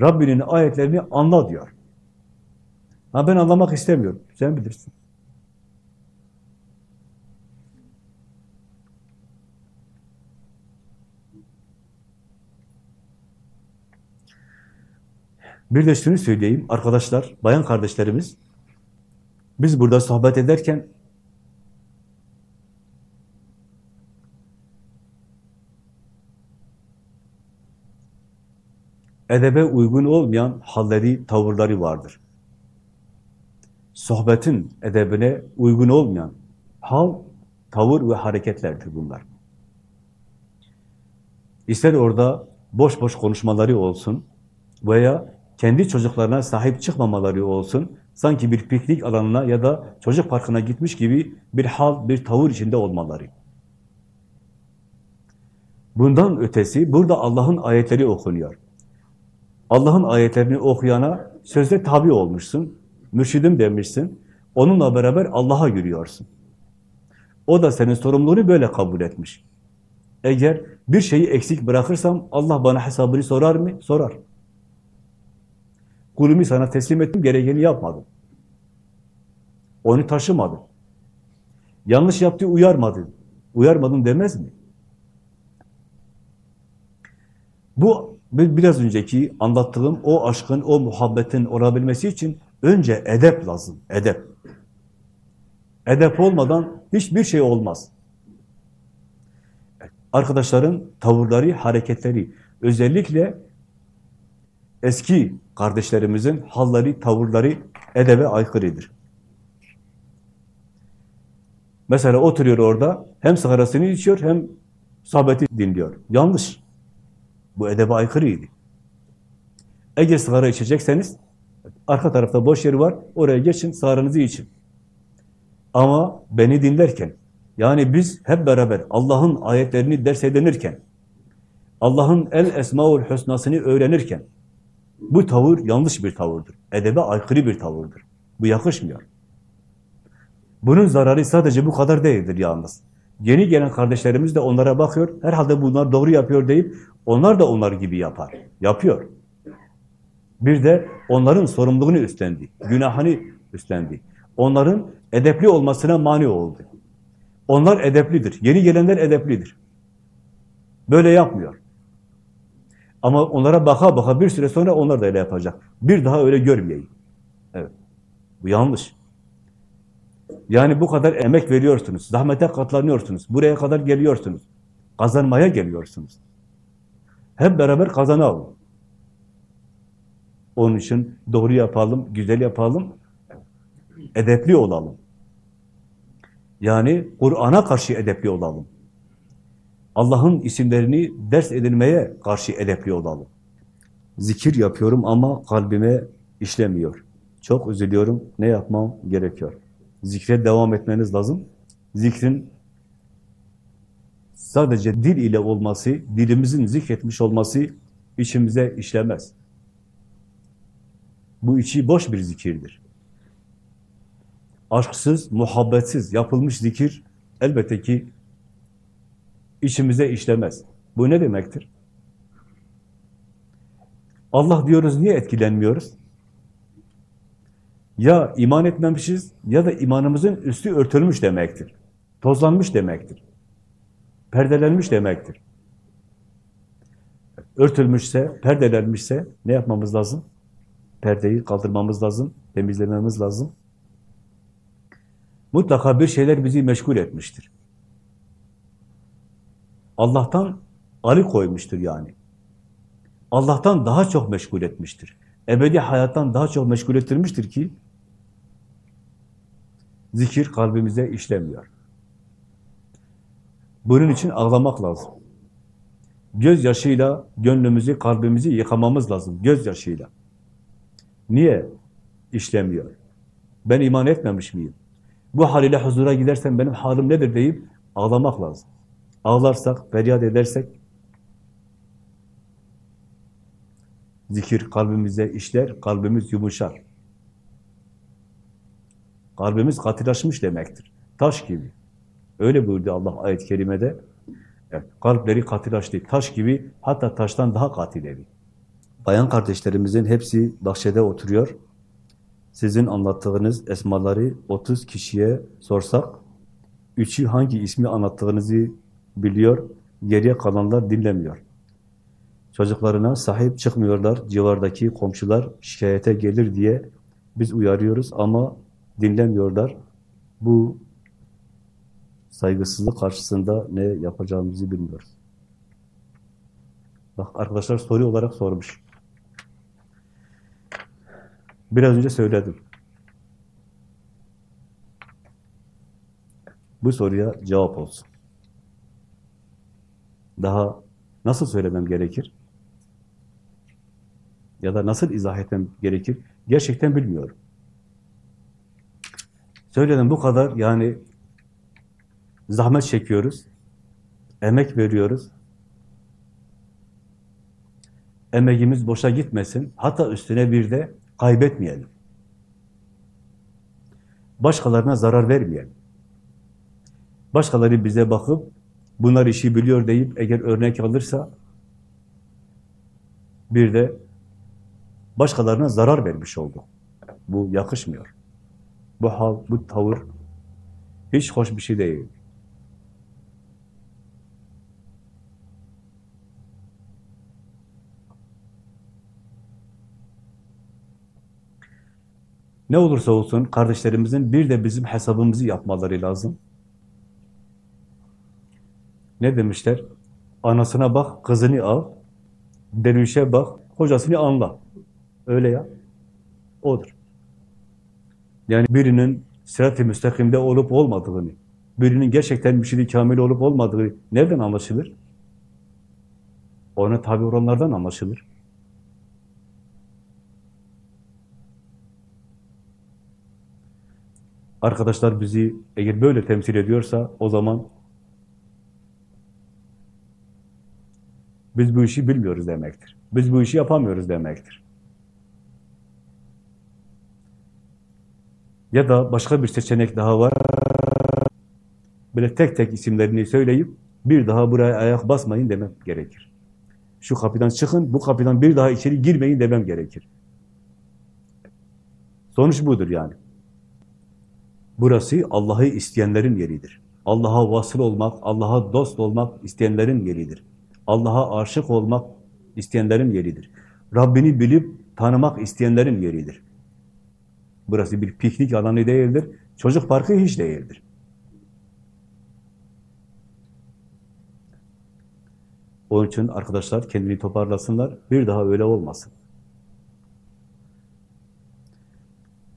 Rabbinin ayetlerini anla diyor. Ha ben anlamak istemiyorum, sen bilirsin. Bir de şunu söyleyeyim arkadaşlar, bayan kardeşlerimiz, biz burada sohbet ederken edebe uygun olmayan halleri, tavırları vardır. Sohbetin edebine uygun olmayan hal, tavır ve hareketlerdir bunlar. İster orada boş boş konuşmaları olsun veya kendi çocuklarına sahip çıkmamaları olsun, sanki bir piknik alanına ya da çocuk parkına gitmiş gibi bir hal, bir tavır içinde olmaları. Bundan ötesi, burada Allah'ın ayetleri okunuyor. Allah'ın ayetlerini okuyana sözde tabi olmuşsun, mürşidim demişsin, onunla beraber Allah'a yürüyorsun. O da senin sorumluluğunu böyle kabul etmiş. Eğer bir şeyi eksik bırakırsam Allah bana hesabını sorar mı? Sorar. Kulumu sana teslim ettim, gerekeni yapmadım. Onu taşımadım. Yanlış yaptı, uyarmadın. Uyarmadın demez mi? Bu biraz önceki anlattığım o aşkın, o muhabbetin olabilmesi için önce edep lazım, edep. Edep olmadan hiçbir şey olmaz. Arkadaşların tavırları, hareketleri, özellikle eski kardeşlerimizin halleri, tavırları edebe aykırıdır. Mesela oturuyor orada, hem sigarasını içiyor, hem sohbeti dinliyor. Yanlış. Bu edebe aykırıydı. Eğer sigara içecekseniz, arka tarafta boş yer var, oraya geçin, sigaranızı için. Ama beni dinlerken, yani biz hep beraber Allah'ın ayetlerini ders edinirken, Allah'ın el esmaul husnasını öğrenirken, bu tavır yanlış bir tavırdır. Edebe aykırı bir tavırdır. Bu yakışmıyor. Bunun zararı sadece bu kadar değildir yalnız. Yeni gelen kardeşlerimiz de onlara bakıyor, herhalde bunlar doğru yapıyor deyip, onlar da onlar gibi yapar. Yapıyor. Bir de onların sorumluluğunu üstlendi, günahını üstlendi. Onların edepli olmasına mani oldu. Onlar edeplidir, yeni gelenler edeplidir. Böyle yapmıyor. Ama onlara baka baka bir süre sonra onlar da öyle yapacak. Bir daha öyle görmeyeyim. Evet. Bu yanlış. Yani bu kadar emek veriyorsunuz, zahmete katlanıyorsunuz, buraya kadar geliyorsunuz. Kazanmaya geliyorsunuz. Hep beraber kazanalım. Onun için doğru yapalım, güzel yapalım, edepli olalım. Yani Kur'an'a karşı edepli olalım. Allah'ın isimlerini ders edilmeye karşı edepli olalım. Zikir yapıyorum ama kalbime işlemiyor. Çok üzülüyorum. Ne yapmam gerekiyor? Zikre devam etmeniz lazım. Zikrin sadece dil ile olması, dilimizin zikretmiş olması içimize işlemez. Bu içi boş bir zikirdir. Aşksız, muhabbetsiz yapılmış zikir elbette ki içimize işlemez. Bu ne demektir? Allah diyoruz niye etkilenmiyoruz? Ya iman etmemişiz ya da imanımızın üstü örtülmüş demektir. Tozlanmış demektir. Perdelenmiş demektir. Örtülmüşse, perdelenmişse ne yapmamız lazım? Perdeyi kaldırmamız lazım, temizlememiz lazım. Mutlaka bir şeyler bizi meşgul etmiştir. Allah'tan ali koymuştur yani. Allah'tan daha çok meşgul etmiştir. Ebedi hayattan daha çok meşgul ettirmiştir ki zikir kalbimize işlemiyor. Bunun için ağlamak lazım. Gözyaşıyla gönlümüzü, kalbimizi yıkamamız lazım. Gözyaşıyla. Niye işlemiyor? Ben iman etmemiş miyim? Bu hal ile huzura gidersem benim halim nedir deyip ağlamak lazım. Ağlarsak, feryat edersek zikir kalbimize işler, kalbimiz yumuşar. Kalbimiz katılaşmış demektir. Taş gibi. Öyle buyurdu Allah ayet-i kerimede. Evet, kalpleri katılaştı. Taş gibi, hatta taştan daha katilleri. Bayan kardeşlerimizin hepsi bahçede oturuyor. Sizin anlattığınız esmaları 30 kişiye sorsak, üçü hangi ismi anlattığınızı biliyor, geriye kalanlar dinlemiyor. Çocuklarına sahip çıkmıyorlar, civardaki komşular şikayete gelir diye biz uyarıyoruz ama dinlemiyorlar. Bu saygısızlık karşısında ne yapacağımızı bilmiyoruz. Bak arkadaşlar soru olarak sormuş. Biraz önce söyledim. Bu soruya cevap olsun. Daha nasıl söylemem gerekir? Ya da nasıl izah etmem gerekir? Gerçekten bilmiyorum. Söyledim bu kadar yani zahmet çekiyoruz, emek veriyoruz. Emeğimiz boşa gitmesin, hatta üstüne bir de kaybetmeyelim. Başkalarına zarar vermeyelim. Başkaları bize bakıp, bunlar işi biliyor deyip eğer örnek alırsa, bir de başkalarına zarar vermiş oldu. Bu yakışmıyor. Bu hal, bu tavır hiç hoş bir şey değil. Ne olursa olsun kardeşlerimizin bir de bizim hesabımızı yapmaları lazım. Ne demişler? Anasına bak, kızını al. Dervişe bak, hocasını anla. Öyle ya. Odur. Yani birinin sırat-ı müstakimde olup olmadığını, birinin gerçekten müşid-i kamil olup olmadığı nereden anlaşılır? Ona tabi olanlardan anlaşılır. Arkadaşlar bizi eğer böyle temsil ediyorsa o zaman biz bu işi bilmiyoruz demektir. Biz bu işi yapamıyoruz demektir. Ya da başka bir seçenek daha var. Böyle tek tek isimlerini söyleyip bir daha buraya ayak basmayın demem gerekir. Şu kapıdan çıkın, bu kapıdan bir daha içeri girmeyin demem gerekir. Sonuç budur yani. Burası Allah'ı isteyenlerin yeridir. Allah'a vasıl olmak, Allah'a dost olmak isteyenlerin yeridir. Allah'a aşık olmak isteyenlerin yeridir. Rabbini bilip tanımak isteyenlerin yeridir. Burası bir piknik alanı değildir. Çocuk parkı hiç değildir. Onun için arkadaşlar kendini toparlasınlar. Bir daha öyle olmasın.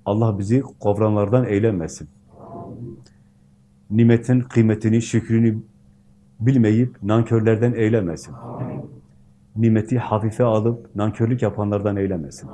Allah bizi kovranlardan eylemesin. Nimetin kıymetini, şükrünü bilmeyip nankörlerden eylemesin. Nimeti hafife alıp nankörlük yapanlardan eylemesin.